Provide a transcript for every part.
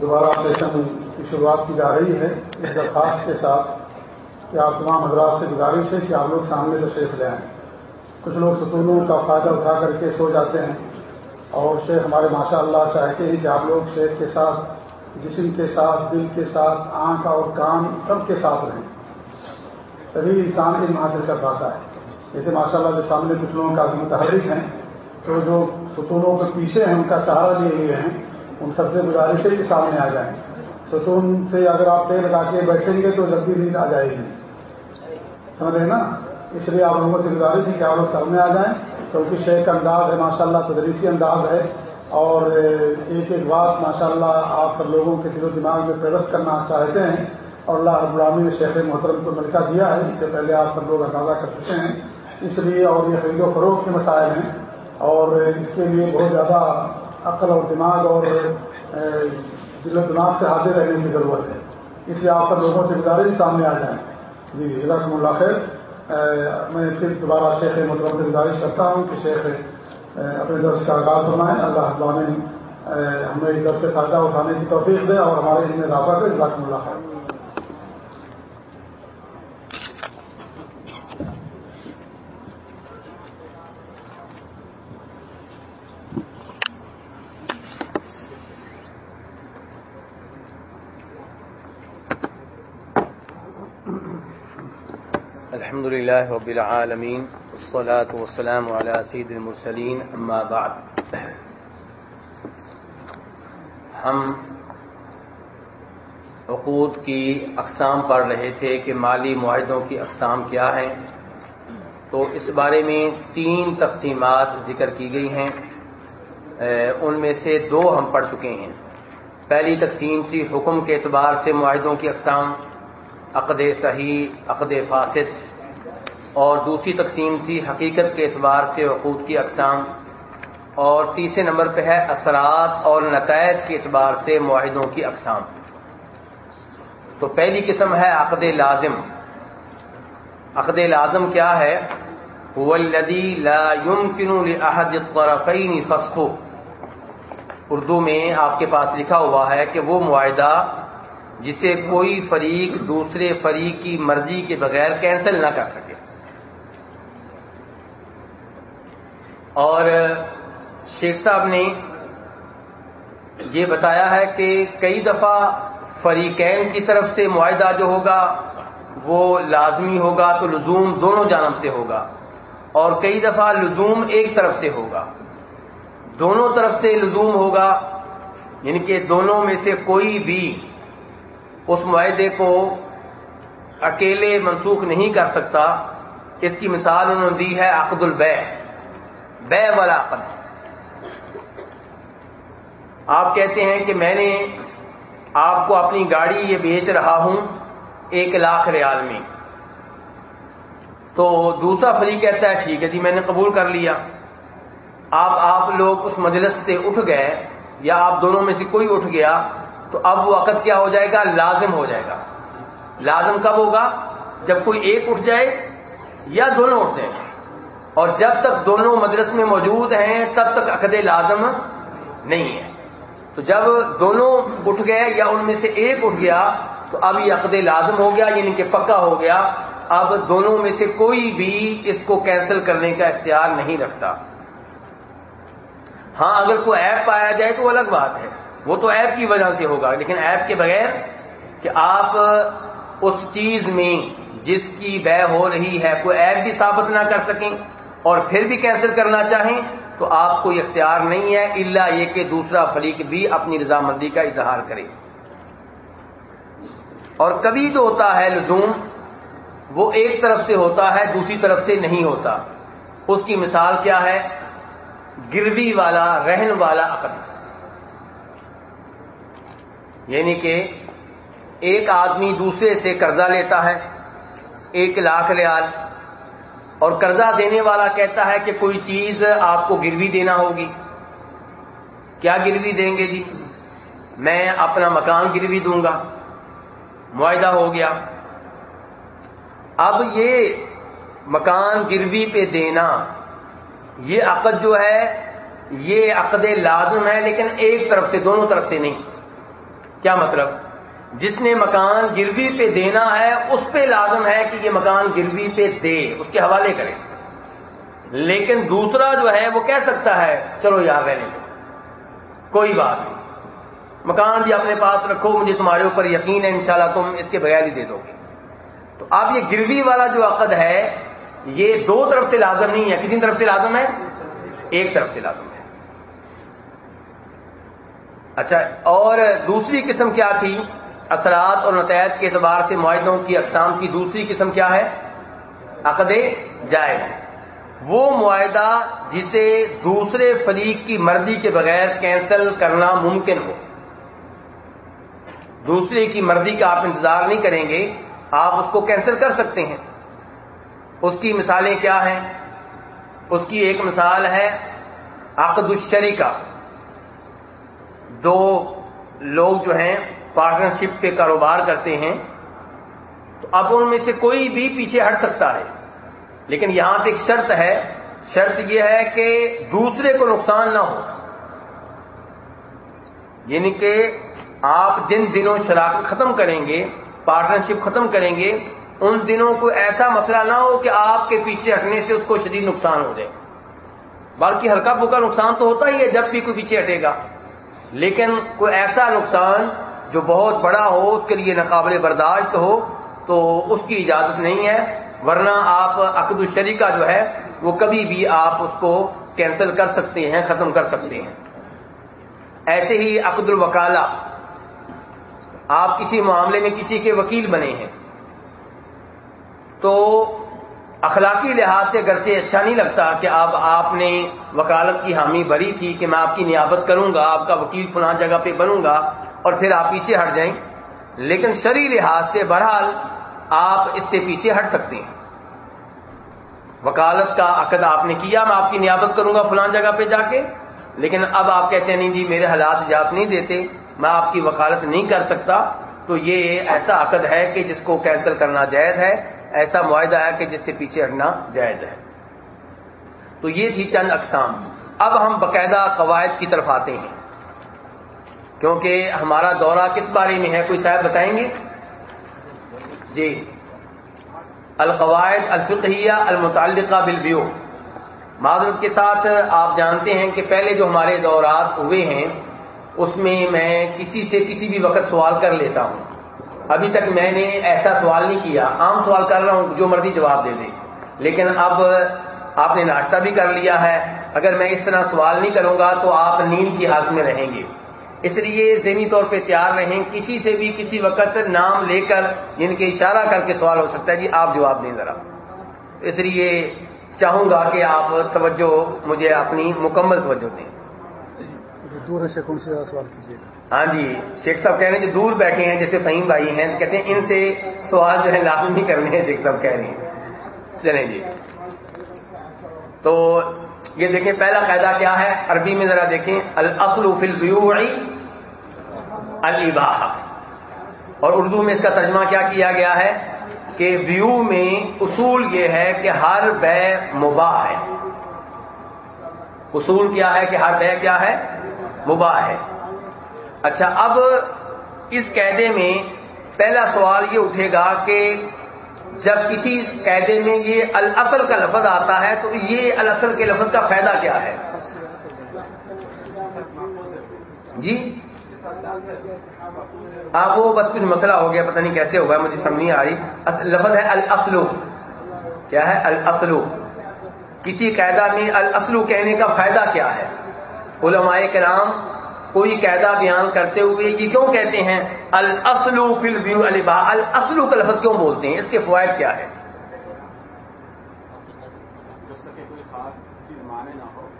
دوبارہ سیشن کی شروعات کی جا رہی ہے۔ اس درخواست کے ساتھ کہ آپ تمام حضرات سے گزارش ہے کہ آپ لوگ سامنے تشریف لے آئیں۔ کچھ لوگ ستونوں کا فائدہ اٹھا کر کے سو جاتے ہیں۔ اور شیخ ہمارے ماشاء اللہ چاہتے ہیں کہ آپ لوگ شیخ کے ساتھ، جسم کے ساتھ، دل کے ساتھ، آنکھ اور کان سب کے ساتھ رہیں۔ تبھی انسان علم حاصل کر پاتا ہے۔ جیسے ماشاء اللہ جو سامنے کچھ لوگوں کا متحرک ہیں، تو جو ستونوں کے پیچھے ہیں، ان کا سہارا لیے ہوئے ہیں۔ ان سب سے گزارش ہے کہ سامنے آ جائیں۔ ستون سے اگر آپ پیر لگا کے بیٹھیں گے تو جلدی نیند آ جائے گی۔ سمجھ رہے نا؟ اس لیے آپ لوگوں سے گزارش ہے کہ آپ لوگ سامنے آ جائیں۔ کیونکہ شیخ کا انداز ہے ماشاء اللہ تدریسی انداز ہے۔ اور ایک ایک بات ماشاء اللہ آپ سب لوگوں کے دل و دماغ میں پیوست کرنا چاہتے ہیں۔ اور اللہ رب العامی نے شیخ محترم کو ملکہ دیا ہے۔ اس سے پہلے آپ سب لوگ اندازہ کر چکے ہیں۔ اس لیے اور یہ خرید و فروغ کے مسائل ہیں۔ اور اس کے لیے بہت زیادہ عقل اور دماغ اور دل و دماغ سے حاضر رہنے کی ضرورت ہے۔ اس لیے آپ سب لوگوں سے گزارش سامنے آ جائیں۔ جی رقم اللہ خیر۔ میں پھر دوبارہ شیخ مطلب سے گزارش کرتا ہوں کہ شیخ اپنے درس کا آغاز فرمائیں۔ اللہ ہمیں درس سے فائدہ اٹھانے کی توفیق دے اور ہمارے علم اضافہ کرے۔ رقم اللہ خیر۔ الحمد للہ رب العالمین والصلاة والسلام على سید المرسلین، اما بعد۔ ہم عقود کی اقسام پڑھ رہے تھے کہ مالی معاہدوں کی اقسام کیا ہیں۔ تو اس بارے میں تین تقسیمات ذکر کی گئی ہیں۔ ان میں سے دو ہم پڑھ چکے ہیں۔ پہلی تقسیم تھی حکم کے اعتبار سے معاہدوں کی اقسام، عقد صحیح، عقد فاسد۔ اور دوسری تقسیم تھی حقیقت کے اعتبار سے عقود کی اقسام۔ اور تیسرے نمبر پہ ہے اثرات اور نتائج کے اعتبار سے معاہدوں کی اقسام۔ تو پہلی قسم ہے عقد لازم۔ عقد لازم کیا ہے؟ ولدی لا يمكن لاحد الطرفين فسخه اردو میں آپ کے پاس لکھا ہوا ہے کہ وہ معاہدہ جسے کوئی فریق دوسرے فریق کی مرضی کے بغیر کینسل نہ کر سکے۔ اور شیخ صاحب نے یہ بتایا ہے کہ کئی دفعہ فریقین کی طرف سے معاہدہ جو ہوگا وہ لازمی ہوگا تو لزوم دونوں جانب سے ہوگا اور کئی دفعہ لزوم ایک طرف سے ہوگا۔ دونوں طرف سے لزوم ہوگا یعنی کہ دونوں میں سے کوئی بھی اس معاہدے کو اکیلے منسوخ نہیں کر سکتا۔ اس کی مثال انہوں نے دی ہے عقد البے بے والا عقد آپ کہتے ہیں کہ میں نے آپ کو اپنی گاڑی یہ بیچ رہا ہوں ایک لاکھ ریال میں۔ تو دوسرا فریق کہتا ہے، ٹھیک ہے جی میں نے قبول کر لیا۔ آپ آپ لوگ اس مجلس سے اٹھ گئے یا آپ دونوں میں سے کوئی اٹھ گیا، تو اب وہ عقد کیا ہو جائے گا؟ لازم ہو جائے گا۔ لازم کب ہوگا؟ جب کوئی ایک اٹھ جائے یا دونوں اٹھ جائیں۔ اور جب تک دونوں مدرس میں موجود ہیں، تب تک عقد لازم نہیں ہے۔ تو جب دونوں اٹھ گئے یا ان میں سے ایک اٹھ گیا، تو اب یہ عقد لازم ہو گیا یعنی کہ پکا ہو گیا۔ اب دونوں میں سے کوئی بھی اس کو کینسل کرنے کا اختیار نہیں رکھتا۔ ہاں اگر کوئی ایپ پایا جائے تو الگ بات ہے۔ وہ تو ایپ کی وجہ سے ہوگا، لیکن ایپ کے بغیر کہ آپ اس چیز میں جس کی بے ہو رہی ہے، کوئی ایپ بھی ثابت نہ کر سکیں۔ اور پھر بھی کینسل کرنا چاہیں تو آپ کو اختیار نہیں ہے اللہ یہ کہ دوسرا فریق بھی اپنی رضامندی کا اظہار کرے۔ اور کبھی جو ہوتا ہے لزوم، وہ ایک طرف سے ہوتا ہے، دوسری طرف سے نہیں ہوتا۔ اس کی مثال کیا ہے؟ گروی والا، رہن والا عقد یعنی کہ ایک آدمی دوسرے سے قرضہ لیتا ہے، ایک لاکھ ریال۔ اور قرضہ دینے والا کہتا ہے کہ کوئی چیز آپ کو گروی دینا ہوگی۔ کیا گروی دیں گے جی؟ میں اپنا مکان گروی دوں گا۔ معاہدہ ہو گیا۔ اب یہ مکان گروی پہ دینا، یہ عقد جو ہے، یہ عقد لازم ہے لیکن ایک طرف سے، دونوں طرف سے نہیں۔ کیا مطلب؟ جس نے مکان گروی پہ دینا ہے، اس پہ لازم ہے کہ یہ مکان گروی پہ دے، اس کے حوالے کرے۔ لیکن دوسرا جو ہے، وہ کہہ سکتا ہے، چلو یار رہنے دو کوئی بات نہیں۔ مکان بھی اپنے پاس رکھو، مجھے تمہارے اوپر یقین ہے، انشاءاللہ تم اس کے بغیر ہی دے دو گے۔ تو اب یہ گروی والا جو عقد ہے، یہ دو طرف سے لازم نہیں ہے۔ کتنی طرف سے لازم ہے؟ ایک طرف سے لازم ہے۔ اچھا اور دوسری قسم کیا تھی؟ اثرات اور نتائج کے اعتبار سے معاہدوں کی اقسام کی دوسری قسم کیا ہے؟ عقد جائز۔ وہ معاہدہ جسے دوسرے فریق کی مرضی کے بغیر کینسل کرنا ممکن ہو۔ دوسرے کی مرضی کا آپ انتظار نہیں کریں گے، آپ اس کو کینسل کر سکتے ہیں۔ اس کی مثالیں کیا ہیں؟ اس کی ایک مثال ہے عقد الشری کا دو لوگ جو ہیں پارٹنرشپ پہ کاروبار کرتے ہیں، تو اب ان میں سے کوئی بھی پیچھے ہٹ سکتا ہے۔ لیکن یہاں پہ ایک شرط ہے، شرط یہ ہے کہ دوسرے کو نقصان نہ ہو۔ یعنی کہ آپ جن دنوں شراکت ختم کریں گے، پارٹنرشپ ختم کریں گے، ان دنوں کو ایسا مسئلہ نہ ہو کہ آپ کے پیچھے ہٹنے سے اس کو شدید نقصان ہو جائے۔ بلکہ ہلکا پھلکا نقصان تو ہوتا ہی ہے جب بھی کوئی پیچھے ہٹے گا۔ لیکن کوئی ایسا نقصان جو بہت بڑا ہو، اس کے لیے ناقابل برداشت ہو، تو اس کی اجازت نہیں ہے۔ ورنہ آپ عقد الشری کا جو ہے، وہ کبھی بھی آپ اس کو کینسل کر سکتے ہیں، ختم کر سکتے ہیں۔ ایسے ہی عقد الوکالہ۔ آپ کسی معاملے میں کسی کے وکیل بنے ہیں۔ تو اخلاقی لحاظ سے گرچہ اچھا نہیں لگتا کہ اب آپ نے وکالت کی حامی بھری تھی کہ میں آپ کی نیابت کروں گا، آپ کا وکیل فلاں جگہ پہ بنوں گا اور پھر آپ پیچھے ہٹ جائیں۔ لیکن شرعی لحاظ سے بہرحال آپ اس سے پیچھے ہٹ سکتے ہیں۔ وکالت کا عقد آپ نے کیا، میں آپ کی نیابت کروں گا فلان جگہ پہ جا کے۔ لیکن اب آپ کہتے ہیں، نہیں جی میرے حالات اجازت نہیں دیتے، میں آپ کی وکالت نہیں کر سکتا۔ تو یہ ایسا عقد ہے کہ جس کو کینسل کرنا جائز ہے، ایسا معاہدہ ہے کہ جس سے پیچھے ہٹنا جائز ہے۔ تو یہ تھی چند اقسام۔ اب ہم باقاعدہ قواعد کی طرف آتے ہیں۔ کیونکہ ہمارا دورہ کس بارے میں ہے؟ کوئی شاید بتائیں گے؟ جی۔ القواعد الفقیہ المتعلقہ بالبیو معذرت کے ساتھ آپ جانتے ہیں کہ پہلے جو ہمارے دورات ہوئے ہیں، اس میں میں کسی سے کسی بھی وقت سوال کر لیتا ہوں۔ ابھی تک میں نے ایسا سوال نہیں کیا۔ عام سوال کر رہا ہوں، جو مرضی جواب دے دیں لیکن اب آپ نے ناشتہ بھی کر لیا ہے۔ اگر میں اس طرح سوال نہیں کروں گا، تو آپ نیند کی حالت میں رہیں گے۔ اس لیے ذہنی طور پہ تیار رہیں کسی سے بھی کسی وقت نام لے کر جن کے اشارہ کر کے سوال ہو سکتا ہے جی آپ جواب دیں ذرا. تو اس لیے چاہوں گا کہ آپ توجہ مجھے اپنی مکمل توجہ دیں۔ دور سے کون سے سوال کیجیے گا۔ ہاں جی شیخ صاحب کہہ رہے ہیں جو دور بیٹھے ہیں جیسے فہیم بھائی ہیں کہتے ہیں ان سے سوال جو ہے لازم نہیں کرنے ہیں شیخ صاحب کہہ رہے ہیں۔ چلیں جی۔ تو یہ دیکھیں پہلا قاعدہ کیا ہے؟ عربی میں ذرا دیکھیں الاصل فی البیوع الباح. اور اردو میں اس کا ترجمہ کیا کیا گیا ہے کہ بیو میں اصول یہ ہے کہ ہر بے مباح ہے۔ اصول کیا ہے کہ ہر بے کیا ہے؟ مباح ہے۔ اچھا اب اس قیدے میں پہلا سوال یہ اٹھے گا کہ جب کسی قیدے میں یہ الاصل کا لفظ آتا ہے تو یہ الاصل کے لفظ کا فائدہ کیا ہے؟ جی؟ آپ وہ بس کچھ مسئلہ ہو گیا، پتہ نہیں کیسے ہوگا مجھے سمجھ نہیں آ رہی۔ لفظ ہے الاسلو کیا ہے؟ الاسلو کسی قاعدہ میں الاسلو کہنے کا فائدہ کیا ہے؟ علماء کرام کوئی قاعدہ بیان کرتے ہوئے یہ کیوں کہتے ہیں الاسلو فل ویو البا الاسلو کا لفظ کیوں بولتے ہیں؟ اس کے فوائد کیا ہے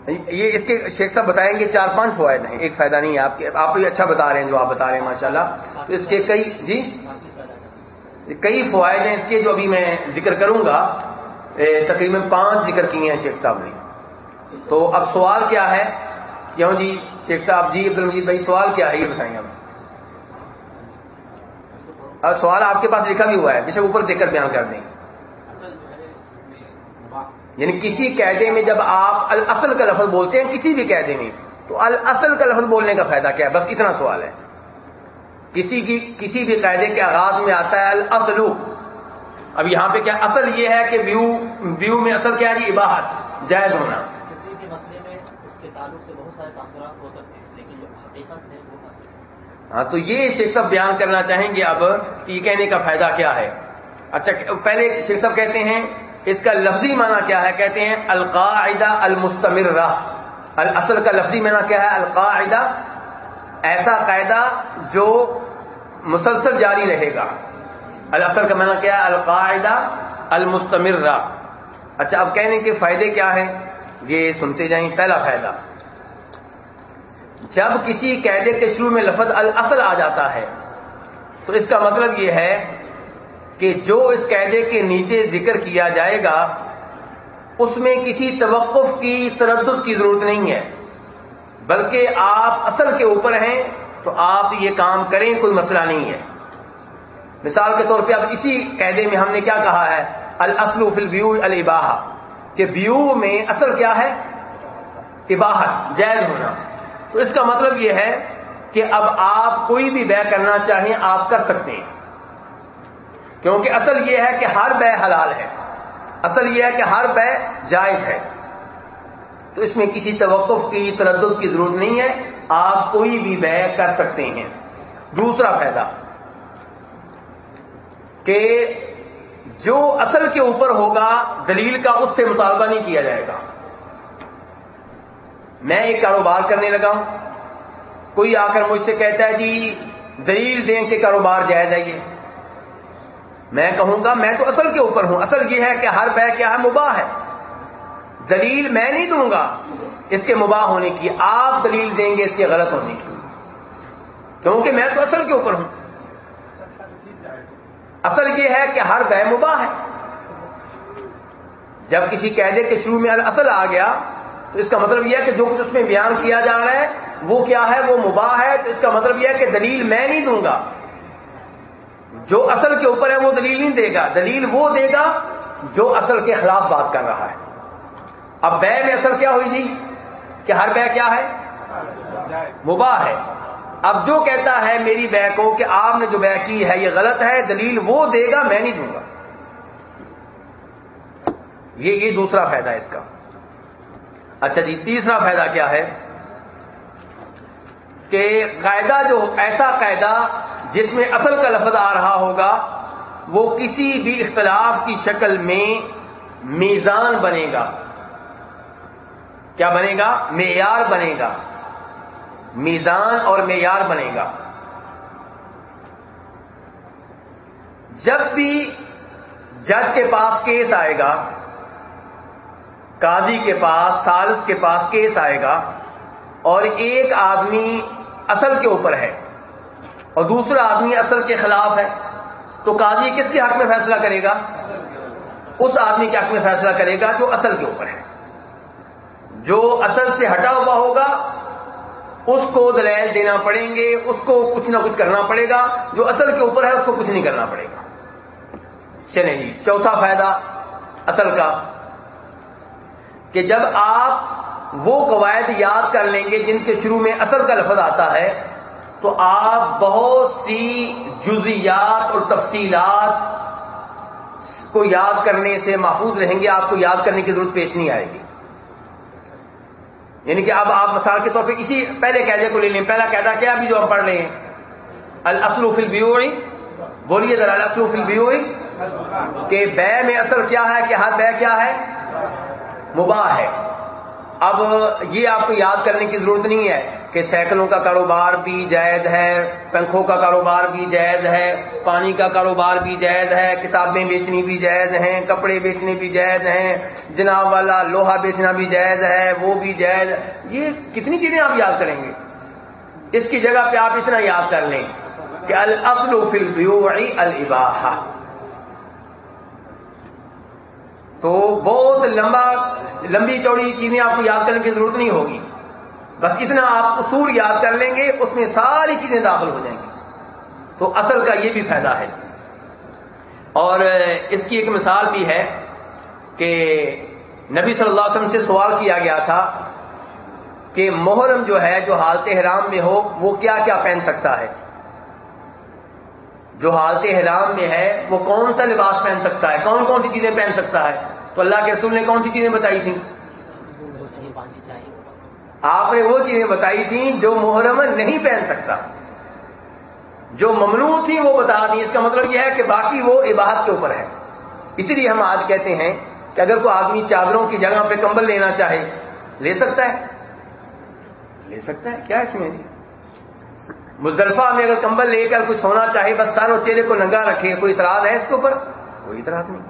یہ اس کے شیخ صاحب بتائیں گے چار پانچ فوائد ہیں۔ ایک فائدہ نہیں ہے آپ کے آپ بھی اچھا بتا رہے ہیں جو آپ بتا رہے ہیں ماشاء اللہ تو اس کے کئی جی؟ کئی فوائد ہیں اس کے جو ابھی میں ذکر کروں گا۔ تقریباً پانچ ذکر کیے ہیں شیخ صاحب نے۔ تو اب سوال کیا ہے؟ کیوں جی؟ شیخ صاحب جی عبد المجید بھائی، سوال کیا ہے؟ یہ بتائیں اب سوال آپ کے پاس لکھا بھی ہوا ہے۔ جسے اوپر دیکھ کر بیان کر دیں۔ یعنی کسی قیدے میں جب آپ الاصل کا لفظ بولتے ہیں کسی بھی قیدے میں تو الاصل کا لفظ بولنے کا فائدہ کیا ہے؟ بس اتنا سوال ہے۔ کسی کی کسی بھی قاعدے کے آغاز میں آتا ہے الاصل۔ اب یہاں پہ کیا اصل یہ ہے کہ ویو ویو میں اصل کیا ہے اباہت جائز ہونا۔ کسی بھی مسئلے میں اس کے تعلق سے بہت سارے تاثرات ہو سکتے ہیں لیکن جو حقیقت ہے وہ ہاں تو یہ شیخ صاحب بیان کرنا چاہیں گے اب کہ یہ کہنے کا فائدہ کیا ہے؟ اچھا پہلے شیخ صاحب کہتے ہیں اس کا لفظی معنی کیا ہے؟ کہتے ہیں القاعدہ المستمر اصل کا لفظی معنی کیا ہے؟ القاعدہ ایسا قاعدہ جو مسلسل جاری رہے گا۔ الاصل کا معنی کیا ہے؟ القاعدہ المستمر اچھا اب کہنے کے فائدے کیا ہیں؟ یہ سنتے جائیں پہلا فائدہ۔ جب کسی قیدے کے شروع میں لفظ الاصل آ جاتا ہے، تو اس کا مطلب یہ ہے کہ جو اس قیدے کے نیچے ذکر کیا جائے گا، اس میں کسی توقف کی، تردد کی ضرورت نہیں ہے۔ بلکہ آپ اصل کے اوپر ہیں، تو آپ یہ کام کریں، کوئی مسئلہ نہیں ہے۔ مثال کے طور پہ اب اسی قیدے میں ہم نے کیا کہا ہے؟ الاصل فی البیو الباہ کہ بیو میں اصل کیا ہے؟ اباہت جائز ہونا۔ تو اس کا مطلب یہ ہے کہ اب آپ کوئی بھی بے کرنا چاہیں، آپ کر سکتے ہیں۔ کیونکہ اصل یہ ہے کہ ہر بے حلال ہے۔ اصل یہ ہے کہ ہر بے جائز ہے۔ تو اس میں کسی توقف کی، تردد کی ضرورت نہیں ہے۔ آپ کوئی بھی بے کر سکتے ہیں۔ دوسرا فائدہ کہ جو اصل کے اوپر ہوگا، دلیل کا اس سے مطالبہ نہیں کیا جائے گا۔ میں ایک کاروبار کرنے لگا ہوں۔ کوئی آ کر مجھ سے کہتا ہے جی دلیل دیں کہ کاروبار جائز ہے یہ۔ میں کہوں گا میں تو اصل کے اوپر ہوں۔ اصل یہ ہے کہ ہر بے کیا ہے، مباح ہے۔ دلیل میں نہیں دوں گا اس کے مباح ہونے کی۔ آپ دلیل دیں گے اس کے غلط ہونے کی۔ کیونکہ میں تو اصل کے اوپر ہوں۔ اصل یہ ہے کہ ہر بے مباح ہے۔ جب کسی قیدے کے شروع میں اصل آ گیا، تو اس کا مطلب یہ ہے کہ جو کچھ اس میں بیان کیا جا رہا ہے، وہ کیا ہے؟ وہ مباح ہے۔ تو اس کا مطلب یہ ہے کہ دلیل میں نہیں دوں گا۔ جو اصل کے اوپر ہے وہ دلیل نہیں دے گا۔ دلیل وہ دے گا جو اصل کے خلاف بات کر رہا ہے۔ اب بے میں اصل کیا ہوئی تھی کہ ہر بے کیا ہے؟ مباح ہے۔ اب جو کہتا ہے میری بے کو کہ آپ نے جو بے کی ہے، یہ غلط ہے، دلیل وہ دے گا، میں نہیں دوں گا۔ یہ یہ دوسرا فائدہ ہے اس کا۔ اچھا جی تیسرا فائدہ کیا ہے؟ کہ قاعدہ جو ایسا قاعدہ جس میں اصل کا لفظ آ رہا ہوگا، وہ کسی بھی اختلاف کی شکل میں میزان بنے گا۔ کیا بنے گا؟ معیار بنے گا۔ میزان اور معیار بنے گا۔ جب بھی جج کے پاس کیس آئے گا، قاضی کے پاس، سالس کے پاس کیس آئے گا، اور ایک آدمی اصل کے اوپر ہے۔ اور دوسرا آدمی اصل کے خلاف ہے، تو قاضی کس کے حق میں فیصلہ کرے گا؟ اس آدمی کے حق میں فیصلہ کرے گا جو اصل کے اوپر ہے۔ جو اصل سے ہٹا ہوا ہوگا، اس کو دلیل دینا پڑیں گے، اس کو کچھ نہ کچھ کرنا پڑے گا۔ جو اصل کے اوپر ہے، اس کو کچھ نہیں کرنا پڑے گا۔ چلیں جی چوتھا فائدہ اصل کا، کہ جب آپ وہ قواعد یاد کر لیں گے جن کے شروع میں اصل کا لفظ آتا ہے تو آپ بہت سی جزیات اور تفصیلات کو یاد کرنے سے محفوظ رہیں گے، آپ کو یاد کرنے کی ضرورت پیش نہیں آئے گی۔ یعنی کہ اب آپ مثال کے طور پہ اسی پہلے قیدے کو لے لیں۔ پہلا قیدا کیا ابھی جو ہم پڑھ رہے ہیں۔ الاسلو فل بیوئی بولیے ذرا، الاسلو فل بیوئی کہ بے میں اصل کیا ہے کہ ہر بے کیا ہے؟ مباح ہے۔ اب یہ آپ کو یاد کرنے کی ضرورت نہیں ہے۔ کہ سائیکلوں کا کاروبار بھی جائز ہے، پنکھوں کا کاروبار بھی جائز ہے، پانی کا کاروبار بھی جائز ہے، کتابیں بیچنی بھی جائز ہیں، کپڑے بیچنے بھی جائز ہیں، جناب والا لوہا بیچنا بھی جائز ہے، وہ بھی جائز۔ یہ کتنی چیزیں آپ یاد کریں گے؟ اس کی جگہ پہ آپ اتنا یاد کر لیں کہ الاصل فی البیوع الاباحہ۔ تو بہت لمبا، لمبی چوڑی چیزیں آپ کو یاد کرنے کی ضرورت نہیں ہوگی۔ بس اتنا آپ اصول یاد کر لیں گے، اس میں ساری چیزیں داخل ہو جائیں گی۔ تو اصل کا یہ بھی فائدہ ہے۔ اور اس کی ایک مثال بھی ہے کہ نبی صلی اللہ علیہ وسلم سے سوال کیا گیا تھا کہ محرم جو ہے، جو حالت حرام میں ہو، وہ کیا کیا پہن سکتا ہے؟ جو حالت حرام میں ہے، وہ کون سا لباس پہن سکتا ہے؟ کون کون سی چیزیں پہن سکتا ہے؟ تو اللہ کے رسول نے کون سی چیزیں بتائی تھیں؟ آپ نے وہ چیزیں بتائی تھیں جو محرم نہیں پہن سکتا۔ جو ممنوع تھی وہ بتا دی۔ اس کا مطلب یہ ہے کہ باقی وہ عبادت کے اوپر ہے۔ اسی لیے ہم آج کہتے ہیں کہ اگر کوئی آدمی چادروں کی جگہ پہ کمبل لینا چاہے، لے سکتا ہے؟ لے سکتا ہے؟ کیا اس میں؟ مزدلفہ میں اگر کمبل لے کر کوئی سونا چاہے، بس ساروں چہرے کو ننگا رکھے، کوئی اعتراض ہے اس کے اوپر؟ کوئی اعتراض نہیں۔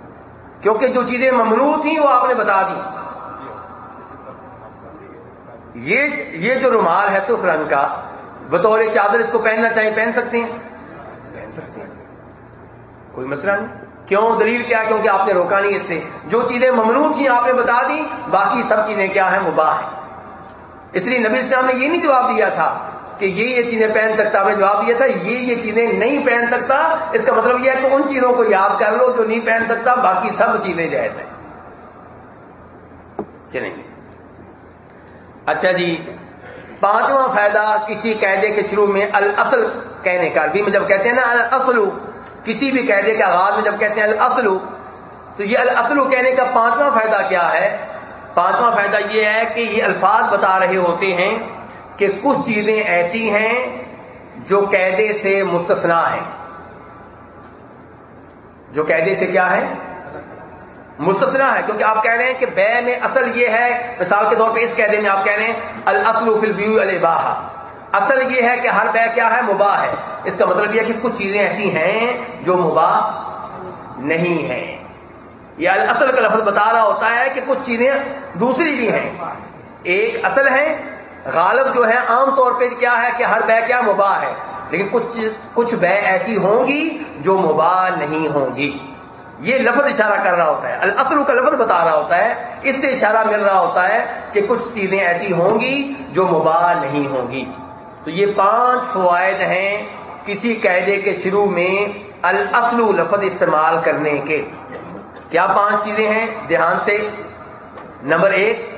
کیونکہ جو چیزیں ممنوع تھیں وہ آپ نے بتا دی۔ یہ جو رومال ہے سرخ رنگ کا، بطور چادر اس کو پہننا چاہیے، پہن سکتے ہیں؟ پہن سکتے ہیں۔ کوئی مسئلہ نہیں۔ کیوں؟ دلیل کیا؟ کیونکہ آپ نے روکا نہیں اس سے۔ جو چیزیں ممنوع تھیں آپ نے بتا دی، باقی سب چیزیں کیا ہیں؟ مباح ہیں۔ اس لیے نبی اسلام نے یہ نہیں جواب دیا تھا کہ یہ یہ چیزیں پہن سکتا، آپ نے جواب دیا تھا یہ یہ چیزیں نہیں پہن سکتا۔ اس کا مطلب یہ ہے کہ ان چیزوں کو یاد کر لو جو نہیں پہن سکتا، باقی سب چیزیں جائز ہیں۔ چلیں گے۔ اچھا جی پانچواں فائدہ کسی قیدے کے شروع میں الاصل کہنے کا بھی میں جب کہتے ہیں نا الاصل، کسی بھی قیدے کے آغاز میں جب کہتے ہیں الاصل، تو یہ الاصل کہنے کا پانچواں فائدہ کیا ہے؟ پانچواں فائدہ یہ ہے کہ یہ الفاظ بتا رہے ہوتے ہیں کہ کچھ چیزیں ایسی ہیں جو قیدے سے مستثنا ہیں۔ جو قیدے سے کیا ہے؟ مستثنا ہے، کیونکہ آپ کہہ رہے ہیں کہ بے میں اصل یہ ہے، مثال کے طور پہ اس قیدے میں آپ کہہ رہے ہیں الاصل فی البیو الباہ اصل یہ ہے کہ ہر بے کیا ہے، مباح ہے۔ اس کا مطلب یہ ہے کہ کچھ چیزیں ایسی ہیں جو مباح نہیں ہیں۔ یہ اصل کا لفظ بتا رہا ہوتا ہے کہ کچھ چیزیں دوسری بھی ہیں۔ ایک اصل ہے، غالب جو ہے، عام طور پہ کیا ہے کہ ہر بے کیا مباح ہے۔ لیکن کچھ کچھ بے ایسی ہوں گی جو مباح نہیں ہوں گی۔ یہ لفظ اشارہ کر رہا ہوتا ہے۔ الاصل کا لفظ بتا رہا ہوتا ہے۔ اس سے اشارہ مل رہا ہوتا ہے کہ کچھ چیزیں ایسی ہوں گی جو مباح نہیں ہوں گی۔ تو یہ پانچ فوائد ہیں کسی قاعدے کے شروع میں الاصل لفظ استعمال کرنے کے۔ کیا پانچ چیزیں ہیں؟ دھیان سے۔ نمبر ایک،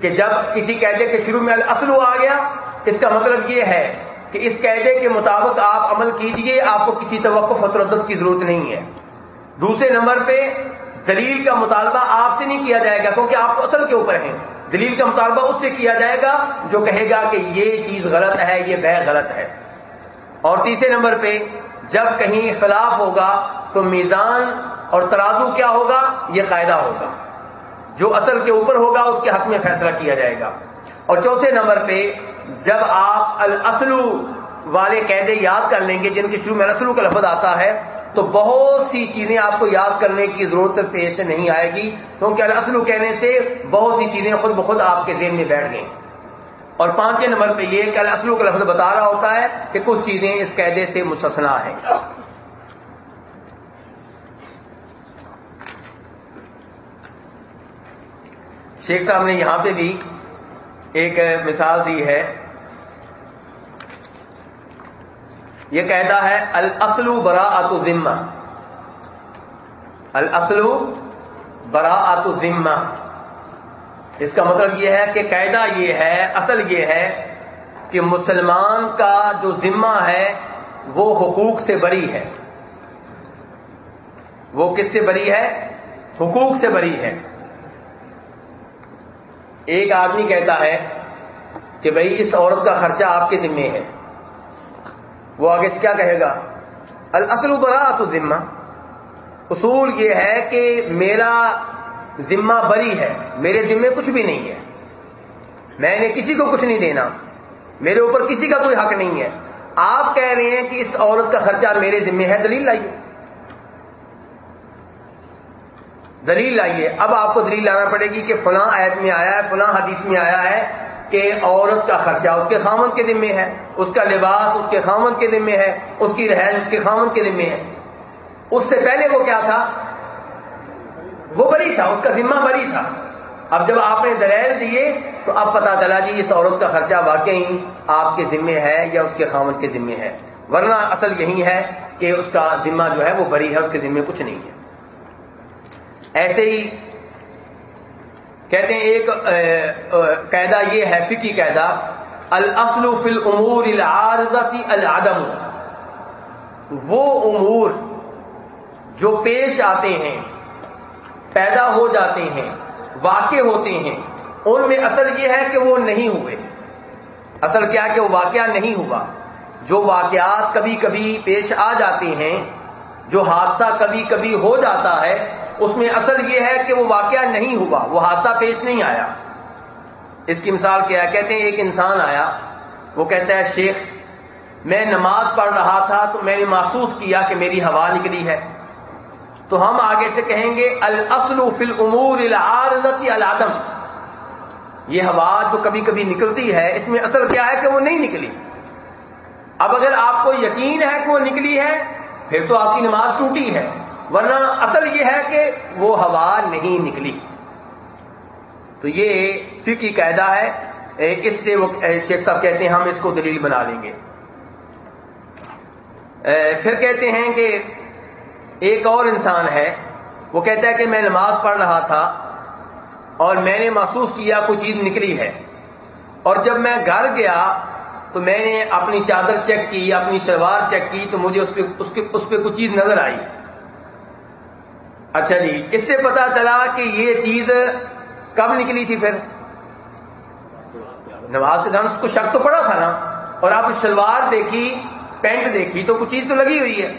کہ جب کسی قاعدے کے شروع میں الاصل آ گیا، اس کا مطلب یہ ہے کہ اس قاعدے کے مطابق آپ عمل کیجیے، آپ کو کسی توقع فتردت کی ضرورت نہیں ہے۔ دوسرے نمبر پہ دلیل کا مطالبہ آپ سے نہیں کیا جائے گا، کیونکہ آپ اصل کے اوپر ہیں۔ دلیل کا مطالبہ اس سے کیا جائے گا جو کہے گا کہ یہ چیز غلط ہے، یہ بہ غلط ہے۔ اور تیسرے نمبر پہ جب کہیں اختلاف ہوگا تو میزان اور ترازو کیا ہوگا؟ یہ قاعدہ ہوگا۔ جو اصل کے اوپر ہوگا، اس کے حق میں فیصلہ کیا جائے گا۔ اور چوتھے نمبر پہ جب آپ الاصلو والے قیدے یاد کر لیں گے، جن کے شروع میں رسلو کا لفظ آتا ہے تو بہت سی چیزیں آپ کو یاد کرنے کی ضرورت پیش نہیں آئے گی، کیونکہ اصل کہنے سے بہت سی چیزیں خود بخود آپ کے ذہن میں بیٹھ گئیں۔ اور پانچویں نمبر پہ یہ کہ اصلو کا لفظ بتا رہا ہوتا ہے کہ کچھ چیزیں اس قیدے سے مستثنا ہیں۔ شیخ صاحب نے یہاں پہ بھی ایک مثال دی ہے۔ یہ کہتا ہے الاسلو برا اتو ذمہ الاسلو برا اتو ذمہ اس کا مطلب یہ ہے کہ قاعدہ یہ ہے، اصل یہ ہے کہ مسلمان کا جو ذمہ ہے، وہ حقوق سے بری ہے۔ وہ کس سے بری ہے؟ حقوق سے بری ہے۔ ایک آدمی کہتا ہے کہ بھائی، اس عورت کا خرچہ آپ کے ذمے ہے۔ وہ آگے سے کیا کہے گا؟ الاصل برا تو ذمہ اصول یہ ہے کہ میرا ذمہ بری ہے، میرے ذمے کچھ بھی نہیں ہے۔ میں نے کسی کو کچھ نہیں دینا، میرے اوپر کسی کا کوئی حق نہیں ہے۔ آپ کہہ رہے ہیں کہ اس عورت کا خرچہ میرے ذمے ہے، دلیل لائیے۔ دلیل لائیے۔ اب آپ کو دلیل لانا پڑے گی کہ فلاں آیت میں آیا ہے، فلاں حدیث میں آیا ہے۔ کہ عورت کا خرچہ اس کے خامن کے ذمے ہے، اس کا لباس اس کے خامن کے ذمے ہے، اس کی رہائش اس کے خامن کے ذمے ہے۔ اس سے پہلے وہ کیا تھا؟ وہ بری تھا، اس کا ذمہ بری تھا۔ اب جب آپ نے دلیل دیے، تو اب پتا چلا جی اس عورت کا خرچہ واقعی آپ کے ذمے ہے یا اس کے خامن کے ذمے ہے۔ ورنہ اصل یہی ہے کہ اس کا ذمہ جو ہے وہ بری ہے، اس کے ذمے کچھ نہیں ہے۔ ایسے ہی کہتے ہیں ایک قاعدہ یہ ہے فکی قاعدہ الاصل فی الامور العارضی العدم. وہ امور جو پیش آتے ہیں، پیدا ہو جاتے ہیں، واقع ہوتے ہیں، ان میں اصل یہ ہے کہ وہ نہیں ہوئے۔ اصل کیا کہ وہ واقعہ نہیں ہوا؟ جو واقعات کبھی کبھی پیش آ جاتے ہیں، جو حادثہ کبھی کبھی ہو جاتا ہے اس میں اصل یہ ہے کہ وہ واقعہ نہیں ہوا، وہ حادثہ پیش نہیں آیا۔ اس کی مثال کیا ہے؟ کہتے ہیں ایک انسان آیا، وہ کہتا ہے، شیخ، میں نماز پڑھ رہا تھا تو میں نے محسوس کیا کہ میری ہوا نکلی ہے۔ تو ہم آگے سے کہیں گے الاصل فی الامور العارضی العدم یہ ہوا جو کبھی کبھی نکلتی ہے، اس میں اصل کیا ہے کہ وہ نہیں نکلی۔ اب اگر آپ کو یقین ہے کہ وہ نکلی ہے، پھر تو آپ کی نماز ٹوٹی ہے۔ ورنہ اصل یہ ہے کہ وہ ہوا نہیں نکلی۔ تو یہ فکی قاعدہ ہے۔ اس سے وہ شیخ صاحب کہتے ہیں ہم اس کو دلیل بنا لیں گے۔ پھر کہتے ہیں کہ ایک اور انسان ہے، وہ کہتا ہے کہ میں نماز پڑھ رہا تھا اور میں نے محسوس کیا کوئی چیز نکلی ہے۔ اور جب میں گھر گیا تو میں نے اپنی چادر چیک کی، اپنی شلوار چیک کی تو مجھے اس پہ، اس اس پہ کچھ چیز نظر آئی۔ اچھا جی اس سے پتا چلا کہ یہ چیز کب نکلی تھی پھر؟ نماز کے دوران اس کو شک تو پڑا تھا نا، اور آپ شلوار دیکھی، پینٹ دیکھی، تو کچھ چیز تو لگی ہوئی ہے۔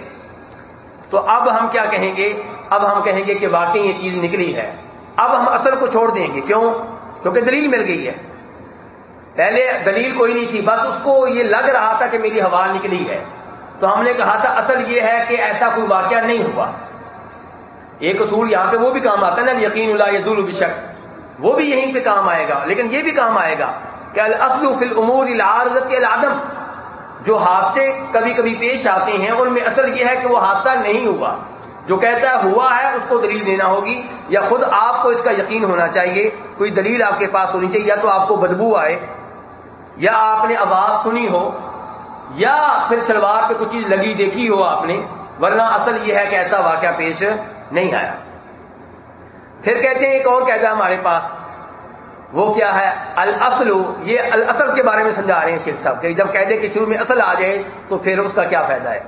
تو اب ہم کیا کہیں گے؟ اب ہم کہیں گے کہ واقعی یہ چیز نکلی ہے۔ اب ہم اصل کو چھوڑ دیں گے۔ کیوں؟ کیونکہ دلیل مل گئی ہے۔ پہلے دلیل کوئی نہیں تھی، بس اس کو یہ لگ رہا تھا کہ میری ہوا نکلی ہے۔ تو ہم نے کہا تھا، اصل یہ ہے کہ ایسا کوئی واقعہ نہیں ہوا۔ ایک اصول یہاں پہ وہ بھی کام آتا ہے نا یقین اللہ یز البشک وہ بھی یہیں پہ کام آئے گا، لیکن یہ بھی کام آئے گا کہ الاسل فی الامور العارضت العدم. جو حادثے کبھی کبھی پیش آتے ہیں ان میں اصل یہ ہے کہ وہ حادثہ نہیں ہوا۔ جو کہتا ہے ہوا ہے، اس کو دلیل دینا ہوگی، یا خود آپ کو اس کا یقین ہونا چاہیے، کوئی دلیل آپ کے پاس ہونی چاہیے، یا تو آپ کو بدبو آئے، یا آپ نے آواز سنی ہو، یا پھر شلوار پہ کچھ چیز لگی، دیکھی ہو آپ نے، ورنہ اصل یہ ہے کہ ایسا واقعہ پیش نہیں آیا۔ پھر کہتے ہیں ایک اور قیدا ہمارے پاس، وہ کیا ہے؟ الاصل، یہ الاصل کے بارے میں سمجھا رہے ہیں شیخ صاحب کہ جب قیدے کے شروع میں اصل آ جائے تو پھر اس کا کیا فائدہ ہے؟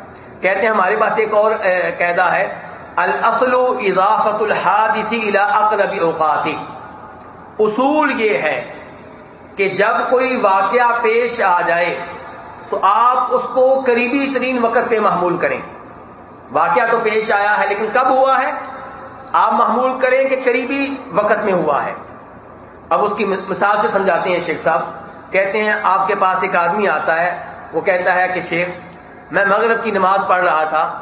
کہتے ہیں ہمارے پاس ایک اور قیدا ہے، الاصل اضافت الحادثی الى اقرب اوقاتی اصول یہ ہے کہ جب کوئی واقعہ پیش آ جائے تو آپ اس کو قریبی ترین وقت پہ محمول کریں۔ واقعہ تو پیش آیا ہے، لیکن کب ہوا ہے؟ آپ محمول کریں کہ قریبی وقت میں ہوا ہے۔ اب اس کی مثال سے سمجھاتے ہیں شیخ صاحب۔ کہتے ہیں، آپ کے پاس ایک آدمی آتا ہے، وہ کہتا ہے کہ شیخ، میں مغرب کی نماز پڑھ رہا تھا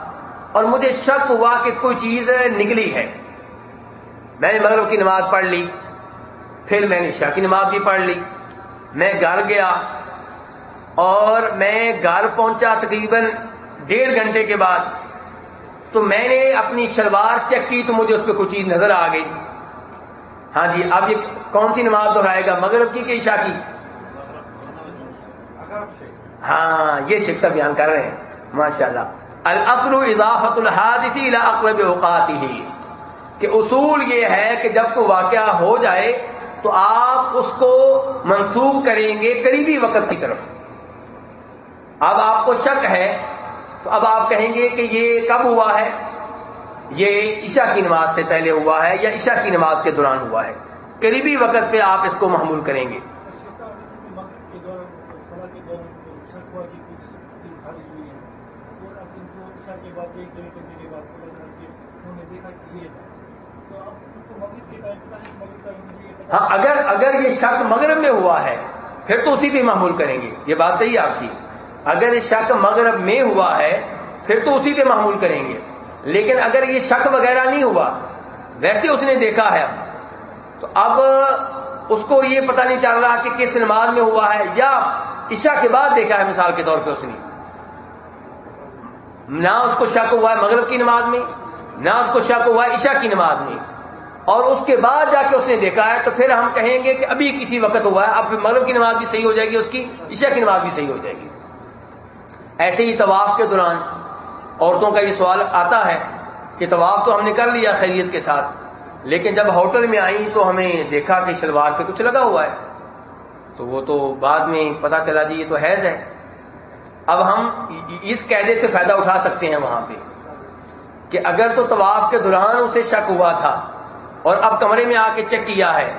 اور مجھے شک ہوا کہ کوئی چیز نکلی ہے۔ میں نے مغرب کی نماز پڑھ لی، پھر میں نے شاہ کی نماز بھی پڑھ لی۔ میں گھر گیا اور میں گھر پہنچا تقریباً ڈیڑھ گھنٹے کے بعد۔ تو میں نے اپنی شلوار چیک کی تو مجھے اس پہ کچھ چیز نظر آ گئی۔ ہاں جی اب یہ کون سی نماز دہرائے گا؟ مغرب کی کہ عشاء کی؟ ہاں یہ شخص بیان کر رہے ہیں۔ ماشاء اللہ الاصل اضافت الحادثی الى اقرب اوقاتی کہ اصول یہ ہے کہ جب کوئی واقعہ ہو جائے تو آپ اس کو منسوخ کریں گے قریبی وقت کی طرف۔ اب آپ کو شک ہے تو اب آپ کہیں گے کہ یہ کب ہوا ہے؟ یہ عشاء کی نماز سے پہلے ہوا ہے یا عشاء کی نماز کے دوران ہوا ہے؟ قریبی وقت پہ آپ اس کو محمول کریں گے۔ ہاں اگر اگر یہ شک مغرب میں ہوا ہے، پھر تو اسی پہ معمول کریں گے۔ یہ بات صحیح آپ کی۔ اگر یہ شک مغرب میں ہوا ہے، پھر تو اسی پہ معمول کریں گے۔ لیکن اگر یہ شک وغیرہ نہیں ہوا، ویسے اس نے دیکھا ہے۔ تو اب اس کو یہ پتہ نہیں چل رہا کہ کس نماز میں ہوا ہے یا عشاء کے بعد دیکھا ہے، مثال کے طور پہ اس نے۔ نہ اس کو شک ہوا ہے مغرب کی نماز میں، نہ اس کو شک ہوا ہے عشاء کی نماز میں۔ اور اس کے بعد جا کے اس نے دیکھا ہے، تو پھر ہم کہیں گے کہ ابھی کسی وقت ہوا ہے، اب مغرب کی نماز بھی صحیح ہو جائے گی، اس کی عشاء کی نماز بھی صحیح ہو جائے گی۔ ایسے ہی طواف کے دوران عورتوں کا یہ سوال آتا ہے کہ طواف تو ہم نے کر لیا خیریت کے ساتھ، لیکن جب ہوٹل میں آئیں تو ہمیں دیکھا کہ شلوار پہ کچھ لگا ہوا ہے۔ تو وہ تو بعد میں پتا چلا جی یہ تو حیض ہے۔ اب ہم اس قیدے سے فائدہ اٹھا سکتے ہیں وہاں پہ کہ اگر تو طواف کے دوران اسے شک ہوا تھا اور اب کمرے میں آ کے چیک کیا ہے،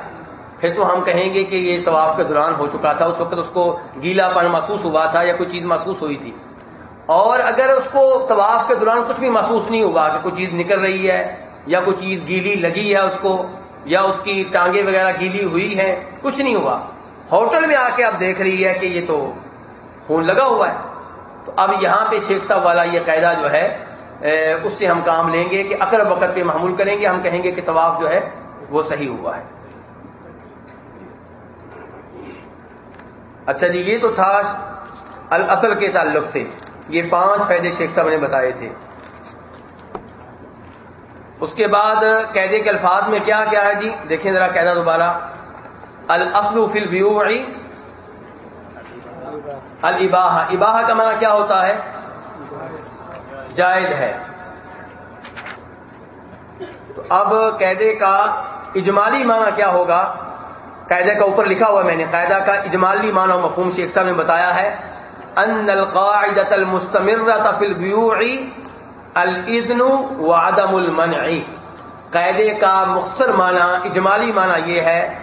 پھر تو ہم کہیں گے کہ یہ طواف کے دوران ہو چکا تھا، اس وقت اس کو گیلا پن محسوس ہوا تھا یا کوئی چیز محسوس ہوئی تھی۔ اور اگر اس کو طواف کے دوران کچھ بھی محسوس نہیں ہوا کہ کوئی چیز نکل رہی ہے یا کوئی چیز گیلی لگی ہے اس کو یا اس کی ٹانگیں وغیرہ گیلی ہوئی ہیں، کچھ نہیں ہوا ہوٹل میں آ کے اب دیکھ رہی ہے کہ یہ تو خون لگا ہوا ہے۔ تو اب یہاں پہ شیخ صاحب والا یہ قاعدہ جو ہے اس سے ہم کام لیں گے کہ اکر وقت پہ معمول کریں گے، ہم کہیں گے کہ طواف جو ہے وہ صحیح ہوا ہے۔ اچھا جی یہ تو تھا الاصل کے تعلق سے۔ یہ پانچ فائدے شیخ صاحب نے بتائے تھے۔ اس کے بعد قیدے کے الفاظ میں کیا کیا ہے جی؟ دیکھیں ذرا قیدا دوبارہ۔ الاصل فی البیوع الباہ اباہ کا معنی کیا ہوتا ہے؟ جائز ہے۔ تو اب قیدے کا اجمالی معنی کیا ہوگا؟ قاعدے کا اوپر لکھا ہوا میں نے قاعدہ کا اجمالی معنی و مفہوم شیخ صاحب نے بتایا ہے۔ ان القاعدۃ المستمرۃ فی البیوع الاذن وعدم المنع. قاعدے کا مختصر معنی، اجمالی معنی یہ ہے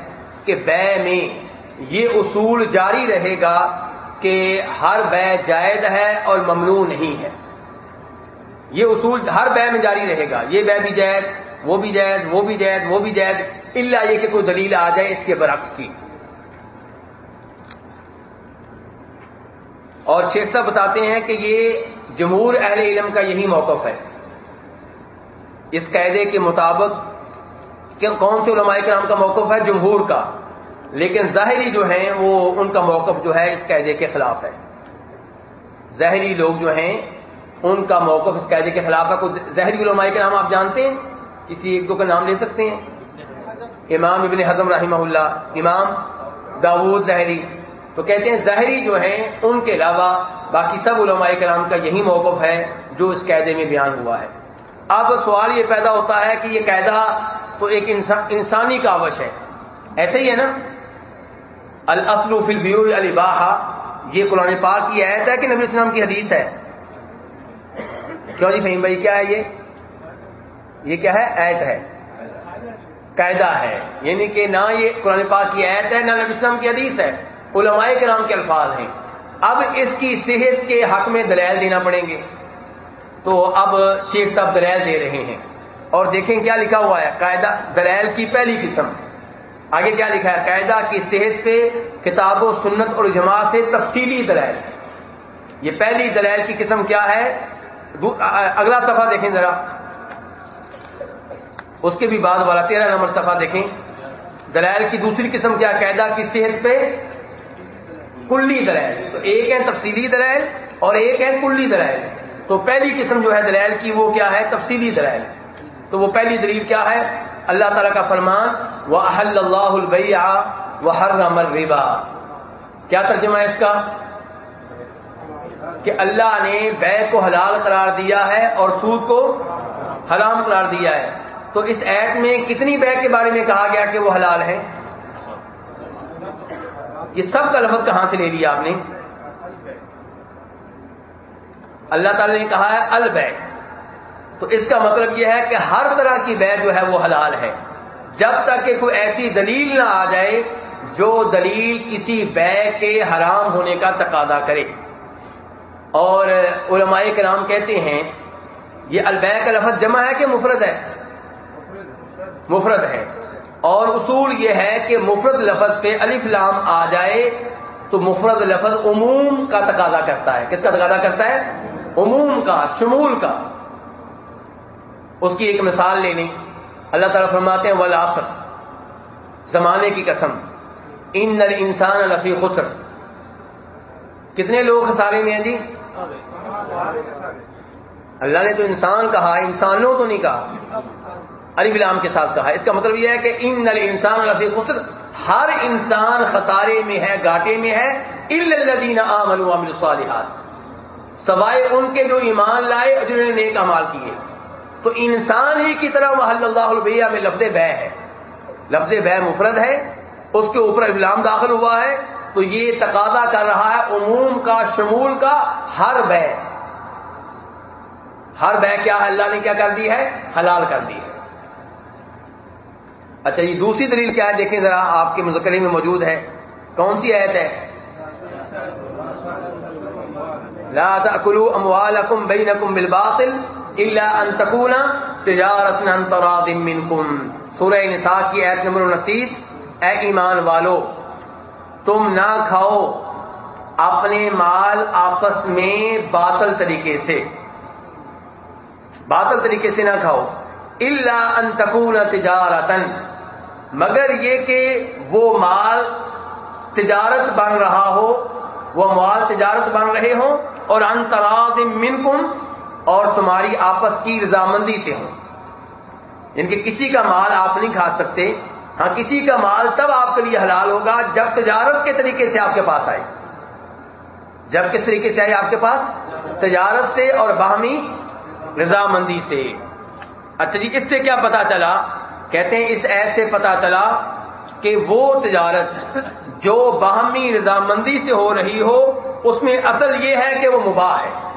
کہ بے میں یہ اصول جاری رہے گا کہ ہر بے جائز ہے اور ممنوع نہیں ہے۔ یہ اصول ہر بے میں جاری رہے گا۔ یہ بے بھی جائز، وہ بھی جائز، وہ بھی جائز، وہ بھی جائز اللہ یہ کہ کوئی دلیل آ جائے اس کے برعکس کی۔ اور شیخ صاحب بتاتے ہیں کہ یہ جمہور اہل علم کا یہی موقف ہے۔ اس قاعدے کے مطابق کون سے علماء کرام کا موقف ہے؟ جمہور کا۔ لیکن ظاہری جو ہیں وہ ان کا موقف جو ہے اس قاعدے کے خلاف ہے۔ ظاہری لوگ جو ہیں ان کا موقف اس قاعدے کے خلاف ہے۔ کوئی ظاہری علماء کے نام آپ جانتے ہیں؟ کسی ایک دو کا نام لے سکتے ہیں؟ امام ابن حضم رحمہ اللہ امام داود ظاہری۔ تو کہتے ہیں ظاہری جو ہیں، ان کے علاوہ باقی سب علماء کرام کا یہی موقف ہے جو اس قاعدے میں بیان ہوا ہے۔ اب سوال یہ پیدا ہوتا ہے کہ یہ قاعدہ تو ایک انسانی کاوش ہے۔ ایسے ہی ہے نا؟ الاصل فی البیو الباہ یہ قرآن پاک کی آیت ہے کہ نبی اسلام کی حدیث ہے؟ کیوں جی فہیم بھائی، کیا ہے یہ؟ یہ کیا ہے؟ ایت ہے۔ قاعدہ ہے۔ یعنی کہ نہ یہ قرآن پاک کی ایت ہے، نہ نبی اسلام کی حدیث ہے۔ علماء کے نام کے الفاظ ہیں۔ اب اس کی صحت کے حق میں دلائل دینا پڑیں گے۔ تو اب شیخ صاحب دلائل دے رہے ہیں۔ اور دیکھیں کیا لکھا ہوا ہے۔ قاعدہ دلائل کی پہلی قسم۔ آگے کیا لکھا ہے؟ قاعدہ کی صحت پہ کتاب و سنت اور جماعت سے تفصیلی دلائل۔ یہ پہلی دلائل کی قسم کیا ہے؟ اگلا صفحہ دیکھیں ذرا۔ اس کے بھی بعد والا تیرہ نمبر صفحہ دیکھیں۔ دلائل کی دوسری قسم کیا قاعدہ کی صحت پہ کلی دلائل، تو ایک ہے تفصیلی دلائل اور ایک ہے کلی دلائل۔ تو پہلی قسم جو ہے دلائل کی وہ کیا ہے؟ تفصیلی دلائل۔ تو وہ پہلی دلیل کیا ہے؟ اللہ تعالیٰ کا فرمان وہ احل اللہ البیا وہ ہر رمر کیا ترجمہ ہے اس کا؟ کہ اللہ نے بے کو حلال قرار دیا ہے اور سود کو حرام قرار دیا ہے۔ تو اس ایٹ میں کتنی بے کے بارے میں کہا گیا کہ وہ حلال ہے یہ سب کا لفظ کہاں سے لے لیا آپ نے؟ اللہ تعالی نے کہا ہے البے تو اس کا مطلب یہ ہے کہ ہر طرح کی بے جو ہے وہ حلال ہے۔ جب تک کہ کوئی ایسی دلیل نہ آ جائے، جو دلیل کسی بے کے حرام ہونے کا تقاضا کرے۔ اور علماء کرام کہتے ہیں، یہ البے کا لفظ جمع ہے کہ مفرد ہے؟ مفرد ہے۔ اور اصول یہ ہے کہ مفرد لفظ پہ الف لام آ جائے تو مفرد لفظ عموم کا تقاضا کرتا ہے۔ کس کا تقاضا کرتا ہے؟ عموم کا، شمول کا۔ اس کی ایک مثال لے لیں اللہ تعالیٰ فرماتے ہیں ولاسر زمانے کی قسم۔ ان نر انسان رفیع خسر۔ کتنے لوگ خسارے میں ہیں جی؟ اللہ نے تو انسان کہا، انسانوں تو نہیں کہا۔ علی بلام کے ساتھ کہا اس کا مطلب یہ ہے کہ ان نل انسان رفیع خسر، ہر انسان خسارے میں ہے گاٹے میں ہے الدین عامل الصالحات۔ سوائے ان کے جو ایمان لائے اور جنہوں نے نیک امال کیے۔ تو تو انسان ہی کی طرح محل اللہ البیہ میں لفظ بے ہے۔ لفظ بے مفرد ہے، اس کے اوپر ابلام داخل ہوا ہے۔ تو یہ تقاضا کر رہا ہے، عموم کا، شمول کا، ہر بے۔ ہر بے کیا ہے؟ اللہ نے کیا کر دی ہے؟ حلال کر دی ہے۔ اچھا یہ دوسری دلیل کیا ہے؟ دیکھیں ذرا، آپ کے مذکرے میں موجود ہے۔ کون سی آیت ہے؟ لا تأكلوا اموالكم بينكم بالباطل الا ان تكون تجارت عن تراض منكم سورہ نساء کی آیت نمبر 29 اے ایمان والو، تم نہ کھاؤ اپنے مال آپس میں باطل طریقے سے۔ باطل طریقے سے نہ کھاؤ۔ اللہ انتقون تجارتن۔ مگر یہ کہ وہ مال تجارت بن رہا ہو، وہ مال تجارت بن رہے ہوں اور انتراز منکم اور تمہاری آپس کی رضامندی سے ہوں۔ یعنی ان کے کسی کا مال آپ نہیں کھا سکتے ہاں کسی کا مال تب آپ کے لیے حلال ہوگا جب تجارت کے طریقے سے آپ کے پاس آئے۔ جب کس طریقے سے آئے آپ کے پاس؟ تجارت سے اور باہمی رضامندی سے۔ اچھا جی اس سے کیا پتا چلا کہتے ہیں اس ایپ سے پتا چلا کہ وہ تجارت جو باہمی رضامندی سے ہو رہی ہو، اس میں اصل یہ ہے کہ وہ مباح ہے۔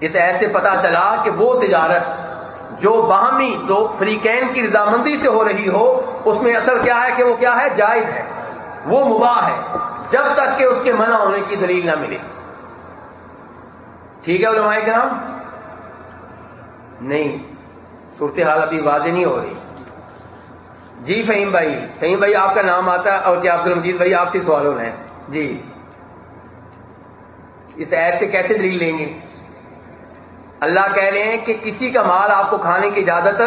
اس ایپ سے پتا چلا کہ وہ تجارت جو باہمی دو فریقین کی رضامندی سے ہو رہی ہو، اس میں اثر کیا ہے کہ وہ کیا ہے؟ جائز ہے۔ وہ مباح ہے۔ جب تک کہ اس کے منع ہونے کی دلیل نہ ملے۔ ٹھیک ہے علماء کرام؟ نہیں۔ صورتحال ابھی واضح نہیں ہو رہی۔ جی فہیم بھائی فہیم بھائی آپ کا نام آتا ہے اور کیا عبد المجید بھائی آپ سے سوال ہو رہے ہیں۔ جی۔ اس ایپ سے کیسے دلیل لیں گے؟ اللہ کہہ رہے ہیں کہ کسی کا مال آپ کو کھانے کی اجازت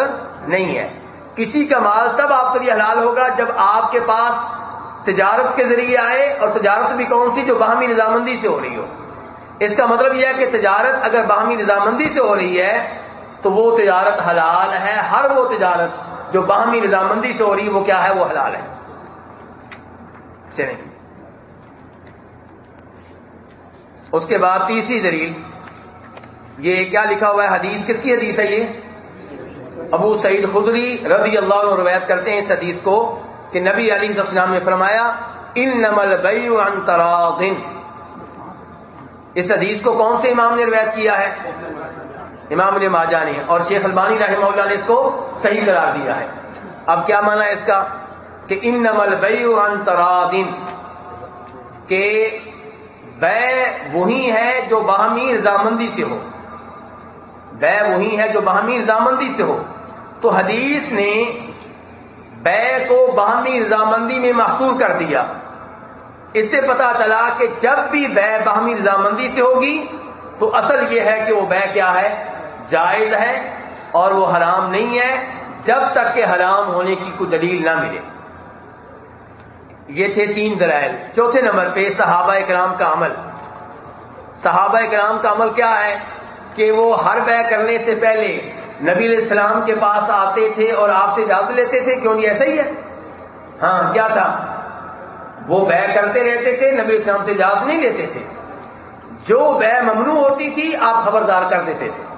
نہیں ہے۔ کسی کا مال تب آپ کے لیے حلال ہوگا جب آپ کے پاس تجارت کے ذریعے آئے اور تجارت بھی کون سی جو باہمی نظامندی سے ہو رہی ہو۔ اس کا مطلب یہ ہے کہ تجارت اگر باہمی نظامندی سے ہو رہی ہے تو وہ تجارت حلال ہے، ہر وہ تجارت جو باہمی نظامندی سے ہو رہی وہ کیا ہے؟ وہ حلال ہے۔ اس کے بعد تیسری دلیل۔ یہ کیا لکھا ہوا ہے؟ حدیث، کس کی حدیث ہے یہ؟ ابو سعید خدری رضی اللہ عنہ روایت کرتے ہیں اس حدیث کو کہ نبی علی السلام نے فرمایا ان نمل بئی اس حدیث کو کون سے امام نے روایت کیا ہے؟ امام نے نے اور شیخ البانی رحمہ اللہ نے اس کو صحیح قرار دیا ہے۔ اب کیا مانا ہے اس کا؟ کہ ان نمل بئی ترادن کہ بے وہی ہے جو باہمی رضامندی سے ہو۔ بے وہی ہے جو باہمی رضامندی سے ہو۔ تو حدیث نے بے کو باہمی رضامندی میں محصور کر دیا۔ اس سے پتا چلا کہ جب بھی بے باہمی رضامندی سے ہوگی تو اصل یہ ہے کہ وہ بے کیا ہے؟ جائز ہے اور وہ حرام نہیں ہے جب تک کہ حرام ہونے کی کوئی دلیل نہ ملے۔ یہ تھے تین دلائل۔ چوتھے نمبر پہ صحابہ کرام کا عمل۔ صحابہ کرام کا عمل کیا ہے کہ وہ ہر بے کرنے سے پہلے نبی علیہ السلام کے پاس آتے تھے اور آپ سے اجازت لیتے تھے کیوں یہ ایسا ہی ہے۔ ہاں کیا تھا؟ وہ بے کرتے رہتے تھے، نبی اسلام سے اجازت نہیں لیتے تھے۔ جو بے ممنوع ہوتی تھی، آپ خبردار کر دیتے تھے۔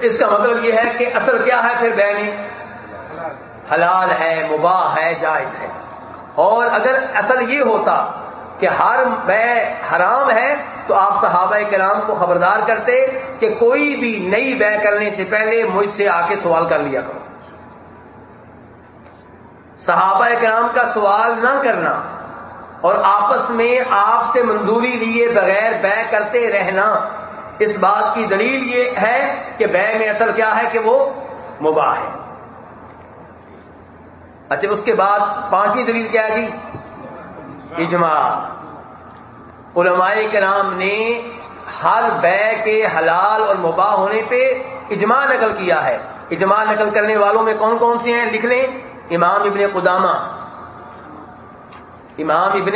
تو اس کا مطلب یہ ہے کہ اصل کیا ہے پھر بے میں حلال ہے، مباح ہے، جائز ہے۔ اور اگر اصل یہ ہوتا کہ ہر بے حرام ہے، تو آپ صحابہ کرام کو خبردار کرتے کہ کوئی بھی نئی بے کرنے سے پہلے مجھ سے آ کے سوال کر لیا کرو۔ صحابہ کرام کا سوال نہ کرنا اور آپس میں آپ سے منظوری لیے بغیر بے کرتے رہنا۔ اس بات کی دلیل یہ ہے کہ بے میں اصل کیا ہے کہ وہ مباح ہے۔ اچھا اس کے بعد پانچویں دلیل کیا ہے جی؟ اجماع۔ علماء کرام نے ہر بے کے حلال اور مباح ہونے پہ اجماع نقل کیا ہے۔ اجماع نقل کرنے والوں میں کون کون سے ہیں؟ لکھ لیں۔ امام ابن قدامہ۔ امام ابن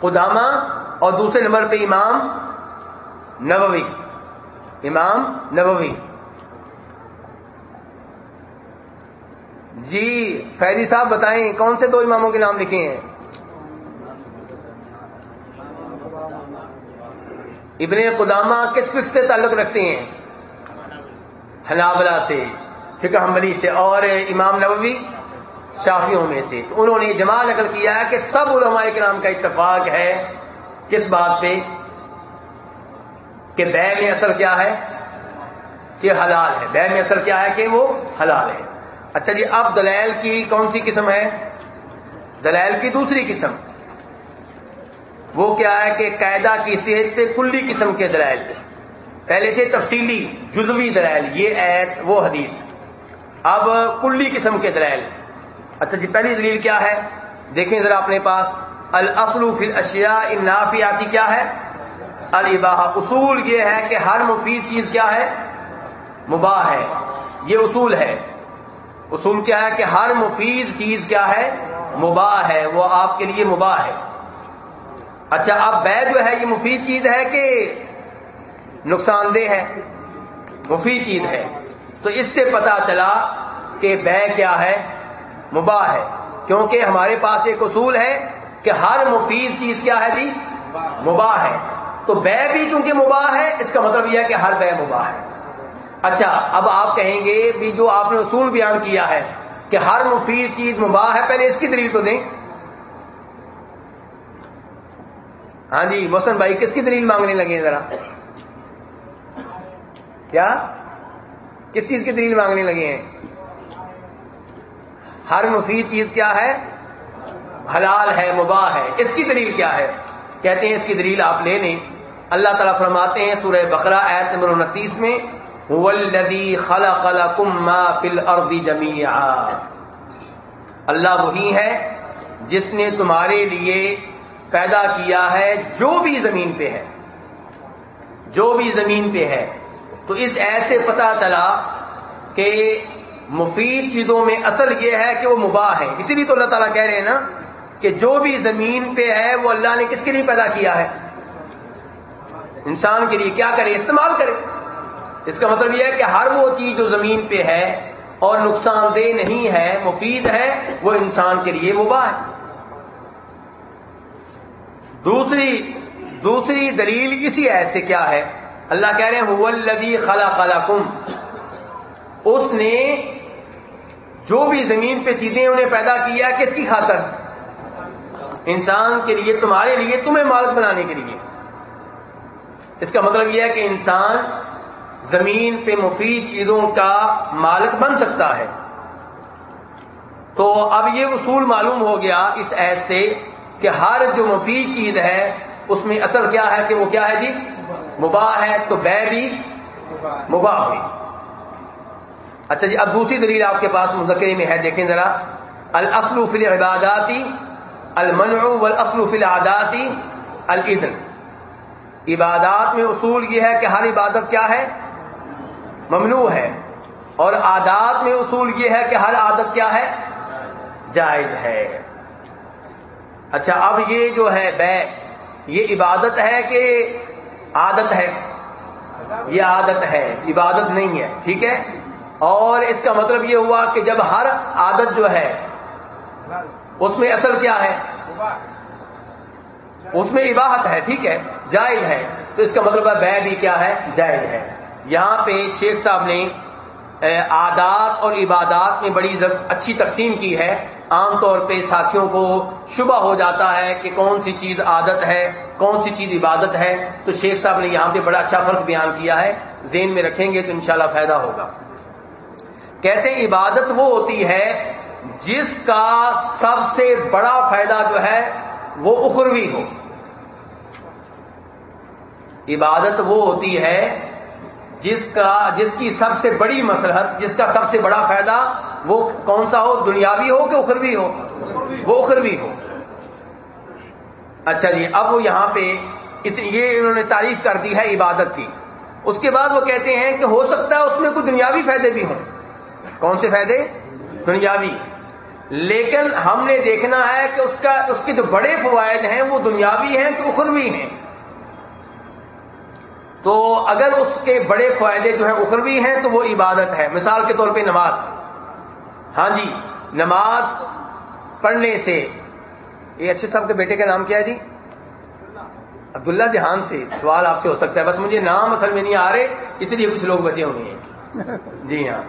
قدامہ اور دوسرے نمبر پہ امام نبوی امام نبوی۔ جی فیضی صاحب بتائیں، کون سے دو اماموں کے نام لکھے ہیں؟ ابن قدامہ کس فکر سے تعلق رکھتے ہیں؟ حنابلہ سے فکر حملی سے، اور امام نبوی شافیوں میں سے۔ تو انہوں نے جمع نقل کیا ہے کہ سب علماء کرام کا اتفاق ہے کس بات پہ؟ کہ بے میں اثر کیا ہے کہ حلال ہے۔ بے میں اثر کیا ہے کہ وہ حلال ہے۔ اچھا جی اب دلیل کی کون سی قسم ہے؟ دلیل کی دوسری قسم۔ وہ کیا ہے کہ قاعدہ کی صحت پہ کلی قسم کے دلائل پہلے تھے تفصیلی، جزوی دلائل، یہ ایت، وہ حدیث۔ اب کلی قسم کے دلائل۔ اچھا جی پہلی دلیل کیا ہے؟ دیکھیں ذرا اپنے پاس۔ الاصل فی الاشیاء النافیاتی کیا ہے؟ الباح۔ اصول یہ ہے کہ ہر مفید چیز کیا ہے؟ مباح ہے۔ یہ اصول ہے۔ اصول کیا ہے کہ ہر مفید چیز کیا ہے؟ مباح ہے۔ وہ آپ کے لیے مباح ہے۔ اچھا اب بے جو ہے، یہ مفید چیز ہے کہ نقصان دہ ہے؟ مفید چیز ہے۔ تو اس سے پتا چلا کہ بے کیا ہے؟ مباح ہے۔ کیونکہ ہمارے پاس ایک اصول ہے کہ ہر مفید چیز کیا ہے جی؟ مباح ہے۔ تو بے بھی چونکہ مباح ہے، اس کا مطلب یہ ہے کہ ہر بے مباح ہے۔ اچھا اب آپ کہیں گے بھی جو آپ نے اصول بیان کیا ہے کہ ہر مفید چیز مباح ہے، پہلے اس کی دلیل تو دیں۔ ہاں جی محسن بھائی، کس کی دلیل مانگنے لگے ذرا؟ کیا؟ کس چیز کی دلیل مانگنے لگے ہیں؟ ہر مفید چیز کیا ہے؟ حلال ہے، مباح ہے۔ اس کی دلیل کیا ہے؟ کہتے ہیں اس کی دلیل آپ لے لیں۔ اللہ تعالیٰ فرماتے ہیں سورہ بقرہ ایت نمبر انتیس میں خلق لكم ما في الارض جميعا اللہ وہی ہے جس نے تمہارے لیے پیدا کیا ہے جو بھی زمین پہ ہے۔ جو بھی زمین پہ ہے۔ تو اس ایسے پتا چلا کہ مفید چیزوں میں اصل یہ ہے کہ وہ مباح ہے اسی لیے تو اللہ تعالیٰ کہہ رہے ہیں نا کہ جو بھی زمین پہ ہے وہ اللہ نے کس کے لیے پیدا کیا ہے؟ انسان کے لیے کیا کرے؟ استعمال کرے۔ اس کا مطلب یہ ہے کہ ہر وہ چیز جو زمین پہ ہے اور نقصان دہ نہیں ہے، مفید ہے، وہ انسان کے لیے مباح ہے۔ دوسری دوسری دلیل اسی ایسے سے کیا ہے؟ اللہ کہہ رہے ہیں الدی خلا خلا کم اس نے جو بھی زمین پہ چیزیں انہیں پیدا کیا، کس کی خاطر؟ انسان کے لیے، تمہارے لیے، تمہیں مالک بنانے کے لیے۔ اس کا مطلب یہ ہے کہ انسان زمین پہ مفید چیزوں کا مالک بن سکتا ہے۔ تو اب یہ اصول معلوم ہو گیا اس ایس سے کہ ہر جو مفید چیز ہے، اس میں اصل کیا ہے کہ وہ کیا ہے جی؟ مباح ہے۔ تو بے بھی مباح ہوئی۔ اچھا جی اب دوسری دلیل آپ کے پاس مذکری میں ہے، دیکھیں ذرا۔ الاصل فی العباداتی المنع والاصل فی العاداتی الاذن عبادات میں اصول یہ ہے کہ ہر عبادت کیا ہے؟ ممنوع ہے۔ اور عادات میں اصول یہ ہے کہ ہر عادت کیا ہے؟ جائز ہے۔ اچھا اب یہ جو ہے، بے، یہ عبادت ہے کہ عادت ہے؟ یہ عادت ہے، عبادت نہیں ہے، ٹھیک ہے؟ اور اس کا مطلب یہ ہوا کہ جب ہر عادت جو ہے، اس میں اثر کیا ہے؟ اس میں عباہت ہے، ٹھیک ہے، جائز ہے۔ تو اس کا مطلب ہے بے بھی کیا ہے؟ جائز ہے۔ یہاں پہ شیخ صاحب نے عادات اور عبادات میں بڑی اچھی تقسیم کی ہے۔ عام طور پہ ساتھیوں کو شبہ ہو جاتا ہے کہ کون سی چیز عادت ہے، کون سی چیز عبادت ہے۔ تو شیخ صاحب نے یہاں پہ بڑا اچھا فرق بیان کیا ہے۔ ذہن میں رکھیں گے تو انشاءاللہ فائدہ ہوگا۔ کہتے ہیں، عبادت وہ ہوتی ہے جس کا سب سے بڑا فائدہ جو ہے وہ اخروی ہو۔ عبادت وہ ہوتی ہے جس کا، جس کی سب سے بڑی مسلحت جس کا سب سے بڑا فائدہ وہ کون سا ہو؟ دنیاوی ہو کہ اخروی ہو؟ وہ اخروی ہو۔ اچھا جی اب وہ یہاں پہ یہ انہوں نے تعریف کر دی ہے عبادت کی۔ اس کے بعد وہ کہتے ہیں کہ ہو سکتا ہے اس میں کچھ دنیاوی فائدے بھی ہوں۔ کون سے فائدے؟ دنیاوی۔ لیکن ہم نے دیکھنا ہے کہ اس کا اس کے جو بڑے فوائد ہیں وہ دنیاوی ہیں کہ اخروی ہیں۔ تو اگر اس کے بڑے فائدے جو ہیں اخروی ہیں تو وہ عبادت ہے۔ مثال کے طور پہ نماز۔ ہاں جی نماز پڑھنے سے۔ یہ اچھے صاحب کے بیٹے کا نام کیا ہے جی؟ عبداللہ جہان سے۔ سوال آپ سے ہو سکتا ہے۔ بس مجھے نام اصل میں نہیں آ رہے اس لیے کچھ لوگ بچے ہوئے ہیں۔ جی ہاں۔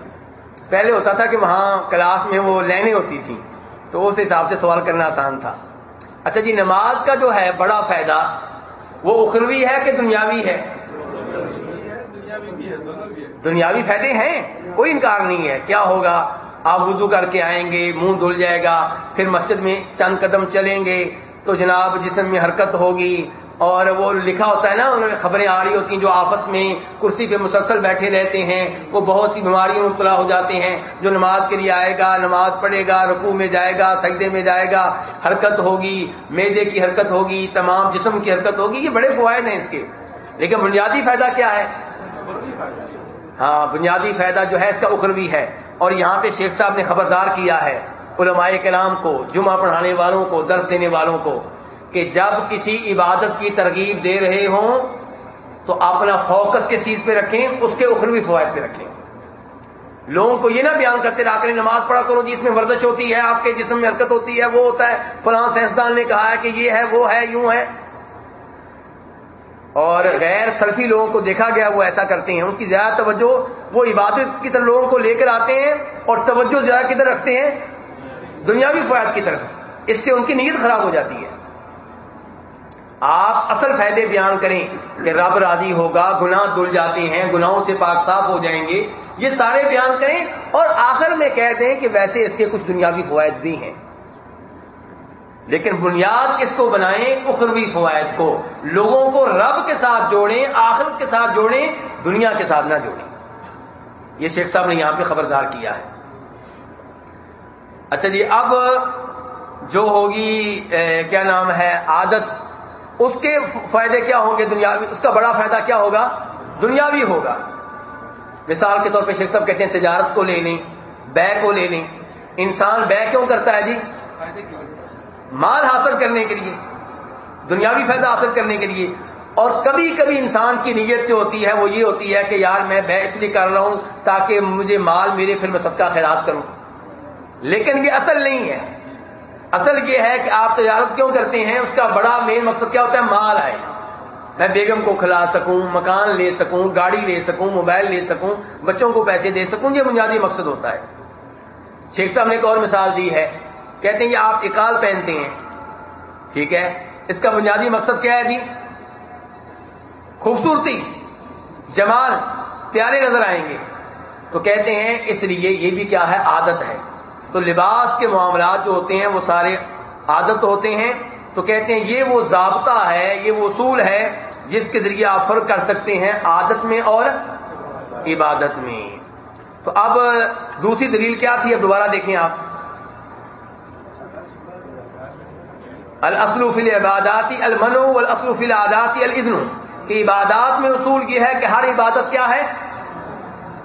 پہلے ہوتا تھا کہ وہاں کلاس میں وہ لائنیں ہوتی تھیں، تو اس حساب سے سوال کرنا آسان تھا۔ اچھا جی نماز کا جو ہے بڑا فائدہ، وہ اخروی ہے کہ دنیاوی ہے؟ دنیاوی فائدے ہیں، کوئی انکار نہیں ہے۔ کیا ہوگا؟ آپ وضو کر کے آئیں گے، منہ دھل جائے گا، پھر مسجد میں چند قدم چلیں گے، تو جناب جسم میں حرکت ہوگی اور وہ لکھا ہوتا ہے نا، انہوں نے خبریں آ رہی ہوتی ہیں جو آپس میں کرسی پہ مسلسل بیٹھے رہتے ہیں۔ وہ بہت سی بیماریوں میں مبتلا ہو جاتے ہیں۔ جو نماز کے لیے آئے گا، نماز پڑھے گا، رکوع میں جائے گا، سجدے میں جائے گا، حرکت ہوگی، میدے کی حرکت ہوگی، تمام جسم کی حرکت ہوگی، یہ بڑے فوائد ہیں اس کے۔ لیکن بنیادی فائدہ کیا ہے؟ ہاں بنیادی فائدہ جو ہے، اس کا اخروی ہے۔ اور یہاں پہ شیخ صاحب نے خبردار کیا ہے، علماء کلام کو، جمعہ پڑھانے والوں کو، درس دینے والوں کو۔ کہ جب کسی عبادت کی ترغیب دے رہے ہوں تو اپنا فوکس کس چیز پہ رکھیں؟ اس کے اخروی فوائد پہ رکھیں۔ لوگوں کو یہ نہ بیان کرتے رہا کریں، نماز پڑھا کرو جی اس میں ورزش ہوتی ہے، آپ کے جسم میں حرکت ہوتی ہے، وہ ہوتا ہے۔ فلاں سائنسدان نے کہا ہے کہ یہ ہے، وہ ہے، یوں ہے۔ اور غیر سلفی لوگوں کو دیکھا گیا، وہ ایسا کرتے ہیں۔ ان کی زیادہ توجہ وہ عبادت کی طرف لوگوں کو لے کر آتے ہیں اور توجہ زیادہ کدھر رکھتے ہیں۔ دنیاوی فوائد کی طرف۔ اس سے ان کی نیت خراب ہو جاتی ہے۔ آپ اصل فائدے بیان کریں کہ رب راضی ہوگا، گناہ دل جاتے ہیں، گناہوں سے پاک صاف ہو جائیں گے، یہ سارے بیان کریں اور آخر میں کہہ دیں کہ ویسے اس کے کچھ دنیاوی فوائد بھی ہیں۔ لیکن بنیاد کس کو بنائیں؟ اخروی فوائد کو۔ لوگوں کو رب کے ساتھ جوڑیں، آخرت کے ساتھ جوڑیں، دنیا کے ساتھ نہ جوڑیں۔ یہ شیخ صاحب نے یہاں پہ خبردار کیا ہے۔ اچھا جی اب جو ہوگی کیا نام ہے؟ عادت۔ اس کے فائدے کیا ہوں گے دنیا اس کا بڑا فائدہ کیا ہوگا؟ دنیاوی ہوگا۔ مثال کے طور پہ شیخ صاحب کہتے ہیں تجارت کو لے لیں بے کو لے لیں انسان بے کیوں کرتا ہے جی؟ مال حاصل کرنے کے لیے، دنیاوی فائدہ حاصل کرنے کے لیے۔ اور کبھی کبھی انسان کی نیت جو ہوتی ہے، وہ یہ ہوتی ہے کہ یار میں بے اس لیے کر رہا ہوں تاکہ مجھے مال میرے پھر میں صدقہ خیرات کروں۔ لیکن یہ اصل نہیں ہے۔ اصل یہ ہے کہ آپ تجارت کیوں کرتے ہیں؟ اس کا بڑا مین مقصد کیا ہوتا ہے؟ مال آئے میں بیگم کو کھلا سکوں، مکان لے سکوں، گاڑی لے سکوں، موبائل لے سکوں، بچوں کو پیسے دے سکوں، یہ بنیادی مقصد ہوتا ہے۔ شیخ صاحب نے ایک اور مثال دی ہے۔ کہتے ہیں کہ آپ اکال پہنتے ہیں۔ ٹھیک ہے؟ اس کا بنیادی مقصد کیا ہے جی؟ خوبصورتی، جمال، پیارے نظر آئیں گے۔ تو کہتے ہیں اس لیے یہ بھی کیا ہے؟ عادت ہے۔ تو لباس کے معاملات جو ہوتے ہیں وہ سارے عادت ہوتے ہیں۔ تو کہتے ہیں یہ وہ ضابطہ ہے، یہ وہ اصول ہے جس کے ذریعے آپ فرق کر سکتے ہیں عادت میں اور عبادت میں۔ تو اب دوسری دلیل کیا تھی؟ اب دوبارہ دیکھیں آپ۔ الاسلو فل عباداتی المنو الاسلو فل عاداتی الدن کہ عبادات میں اصول یہ ہے کہ ہر عبادت کیا ہے؟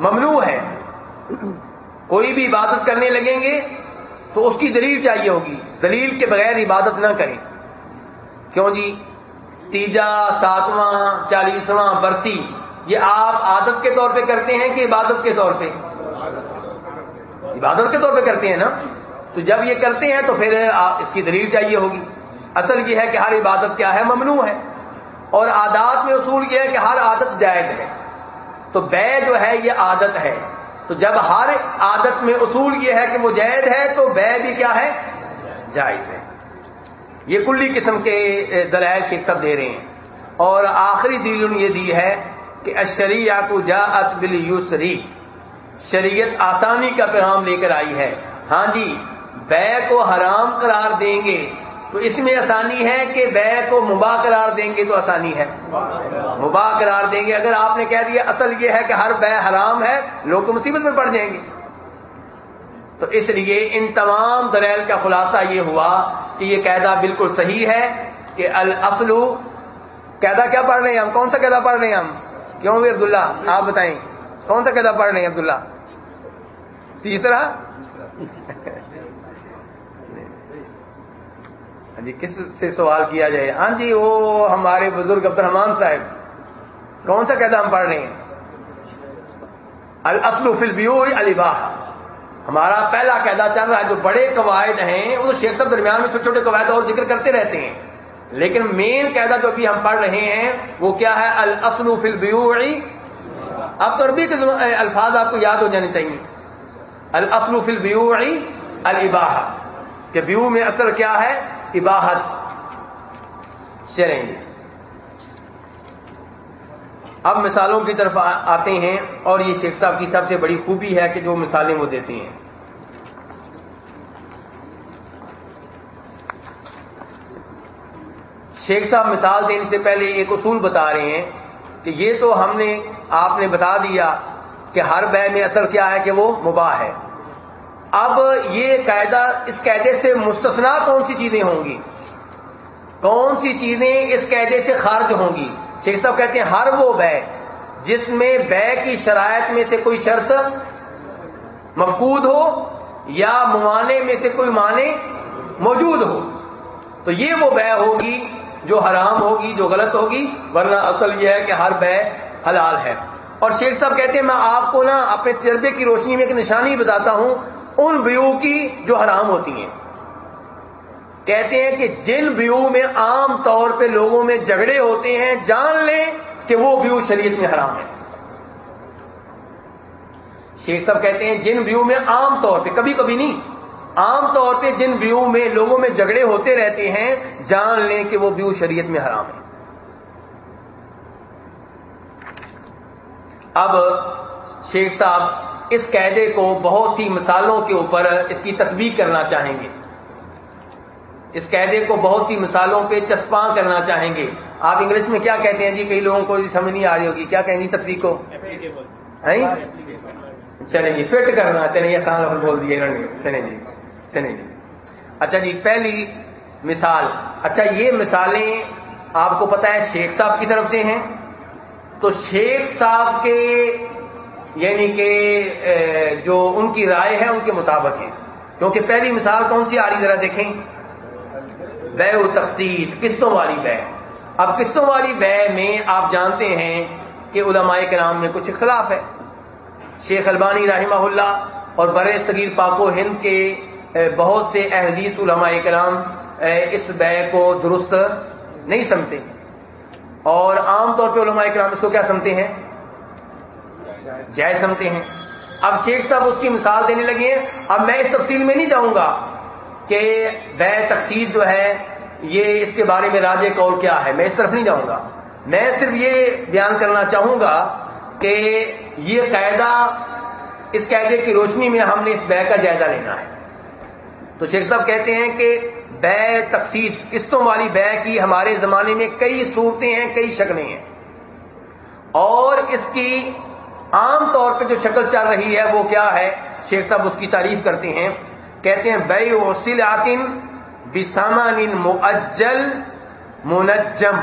ممنوع ہے۔ کوئی بھی عبادت کرنے لگیں گے تو اس کی دلیل چاہیے ہوگی۔ دلیل کے بغیر عبادت نہ کریں۔ کیوں جی؟ تیجا، ساتواں، چالیسواں، برسی، یہ آپ عادت کے طور پہ کرتے ہیں کہ عبادت کے طور پہ؟ عبادت کے طور پہ کرتے ہیں نا؟ تو جب یہ کرتے ہیں تو پھر اس کی دلیل چاہیے ہوگی۔ اصل یہ ہے کہ ہر عبادت کیا ہے؟ ممنوع ہے۔ اور عادات میں اصول یہ ہے کہ ہر عادت جائز ہے۔ تو بے جو ہے یہ عادت ہے۔ تو جب ہر عادت میں اصول یہ ہے کہ وہ جائز ہے تو بے بھی کیا ہے؟ جائز ہے۔ یہ کلی قسم کے دلائل شیخ سب دے رہے ہیں۔ اور آخری دل یہ دی ہے کہ اشریہ کو جا ات بل یوسری شریعت آسانی کا پیغام لے کر آئی ہے۔ ہاں جی بے کو حرام قرار دیں گے۔ تو اس میں آسانی ہے کہ بے کو مباح قرار دیں گے تو آسانی ہے۔ مباح قرار دیں گے۔ اگر آپ نے کہہ دیا اصل یہ ہے کہ ہر بے حرام ہے، لوگ تو مصیبت میں پڑ جائیں گے۔ تو اس لیے ان تمام دلیل کا خلاصہ یہ ہوا کہ یہ قاعدہ بالکل صحیح ہے کہ الاسلو قاعدہ کیا پڑھ رہے ہیں ہم؟ کون سا قاعدہ پڑھ رہے ہیں ہم؟ کیوں بھی عبداللہ؟ آپ بتائیں۔ کون سا قاعدہ پڑھ رہے ہیں عبداللہ؟ تیسرا؟ ہاں جی کس سے سوال کیا جائے؟ ہاں جی وہ ہمارے بزرگ عبد الرحمان صاحب۔ کون سا قیدا ہم پڑھ رہے ہیں؟ الاسلو فلبیو علی باہ ہمارا پہلا قیدا چل رہا ہے، جو بڑے قواعد ہیں وہ شیخ صاحب درمیان میں چھوٹے چھوٹے قواعد اور ذکر کرتے رہتے ہیں۔ لیکن مین قاعدہ جو ابھی ہم پڑھ رہے ہیں، وہ کیا ہے؟ الاسل فی البیوعی اب تو عربی کے الفاظ آپ کو یاد ہو جانے چاہیے۔ الاصل فی البیوعی الاباہ کہ بیو میں اثر کیا ہے؟ اباہت شریں اب مثالوں کی طرف آتے ہیں اور یہ شیخ صاحب کی سب سے بڑی خوبی ہے کہ جو مثالیں وہ دیتے ہیں۔ شیخ صاحب مثال دینے سے پہلے ایک اصول بتا رہے ہیں کہ یہ تو ہم نے آپ نے بتا دیا کہ ہر بے میں اثر کیا ہے کہ وہ مباح ہے۔ اب یہ قاعدہ اس قاعدے سے مستثنا کون سی چیزیں ہوں گی؟ کون سی چیزیں اس قاعدے سے خارج ہوں گی؟ شیخ صاحب کہتے ہیں ہر وہ بے جس میں بے کی شرائط میں سے کوئی شرط مفقود ہو یا موانے میں سے کوئی معنی موجود ہو۔ تو یہ وہ بے ہوگی جو حرام ہوگی، جو غلط ہوگی، ورنہ اصل یہ ہے کہ ہر بے حلال ہے۔ اور شیخ صاحب کہتے ہیں، میں آپ کو نا اپنے تجربے کی روشنی میں ایک نشانی بتاتا ہوں، ان بیو کی جو حرام ہوتی ہیں۔ کہتے ہیں کہ جن بیو میں عام طور پہ لوگوں میں جھگڑے ہوتے ہیں، جان لیں کہ وہ بیو شریعت میں حرام ہے۔ شیخ صاحب کہتے ہیں جن بیو میں عام طور پہ، کبھی کبھی نہیں، عام طور پہ جن بیو میں لوگوں میں جھگڑے ہوتے رہتے ہیں، جان لیں کہ وہ بیو شریعت میں حرام ہے۔ اب شیخ صاحب اس قاعدے کو بہت سی مثالوں کے اوپر اس کی تطبیق کرنا چاہیں گے۔ اس قاعدے کو بہت سی مثالوں پہ چسپاں کرنا چاہیں گے۔ آپ انگلش میں کیا کہتے ہیں جی؟ کئی لوگوں کو سمجھ نہیں آ رہی ہوگی۔ کیا کہیں گی تطبیق کو؟ چلیں جی فٹ کرنا۔ چلیں آسان بول دیے چلیں جی چلیں جی۔ اچھا جی پہلی مثال۔ اچھا یہ مثالیں آپ کو پتا ہے شیخ صاحب کی طرف سے ہیں۔ تو شیخ صاحب کے یعنی کہ جو ان کی رائے ہے ان کے مطابق ہیں کیونکہ پہلی مثال کون سی؟ آ رہی ذرا دیکھیں۔ بے و تقسید قسطوں والی بے۔ اب قسطوں والی بے میں آپ جانتے ہیں کہ علماء کرام میں کچھ اختلاف ہے۔ شیخ البانی رحمہ اللہ اور برے صغیر پاک و ہند کے بہت سے احدیث علماء کرام اس بے کو درست نہیں سمتے اور عام طور پہ علماء کرام اس کو کیا سمتے ہیں؟ جائز سمتے ہیں۔ اب شیخ صاحب اس کی مثال دینے لگے ہیں۔ اب میں اس تفصیل میں نہیں جاؤں گا۔ کہ بے تقسیم جو ہے، یہ اس کے بارے میں راج کور کیا ہے؟ میں اس طرف نہیں جاؤں گا۔ میں صرف یہ بیان کرنا چاہوں گا کہ یہ قاعدہ اس قاعدے کی روشنی میں ہم نے اس بے کا جائزہ لینا ہے۔ تو شیخ صاحب کہتے ہیں کہ بے تقسیم قسطوں والی بے کی ہمارے زمانے میں کئی صورتیں ہیں، کئی شکلیں ہیں۔ اور اس کی عام طور پہ جو شکل چل رہی ہے، وہ کیا ہے؟ شیخ صاحب اس کی تعریف کرتے ہیں۔ کہتے ہیں بے وسیل آتن بسامان معجل منجم.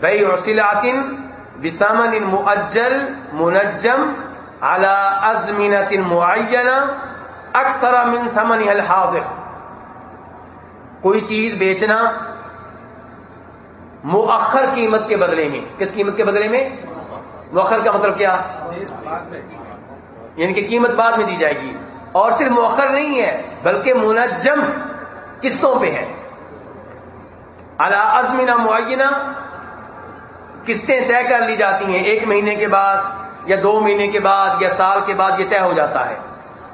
بے وسیل آتن بسامان معجل منجم اعلی ازمینت معینہ اکثر من سمن الحاضر۔ کوئی چیز بیچنا مؤخر قیمت کے بدلے میں۔ کس قیمت کے بدلے میں؟ مؤخر کا مطلب کیا؟ یعنی کہ قیمت بعد میں دی جائے گی۔ اور صرف مؤخر نہیں ہے، بلکہ منجم قسطوں پہ ہے۔ اعلی ازمینہ معینہ قسطیں طے کر لی جاتی ہیں، ایک مہینے کے بعد یا دو مہینے کے بعد یا سال کے بعد یہ طے ہو جاتا ہے۔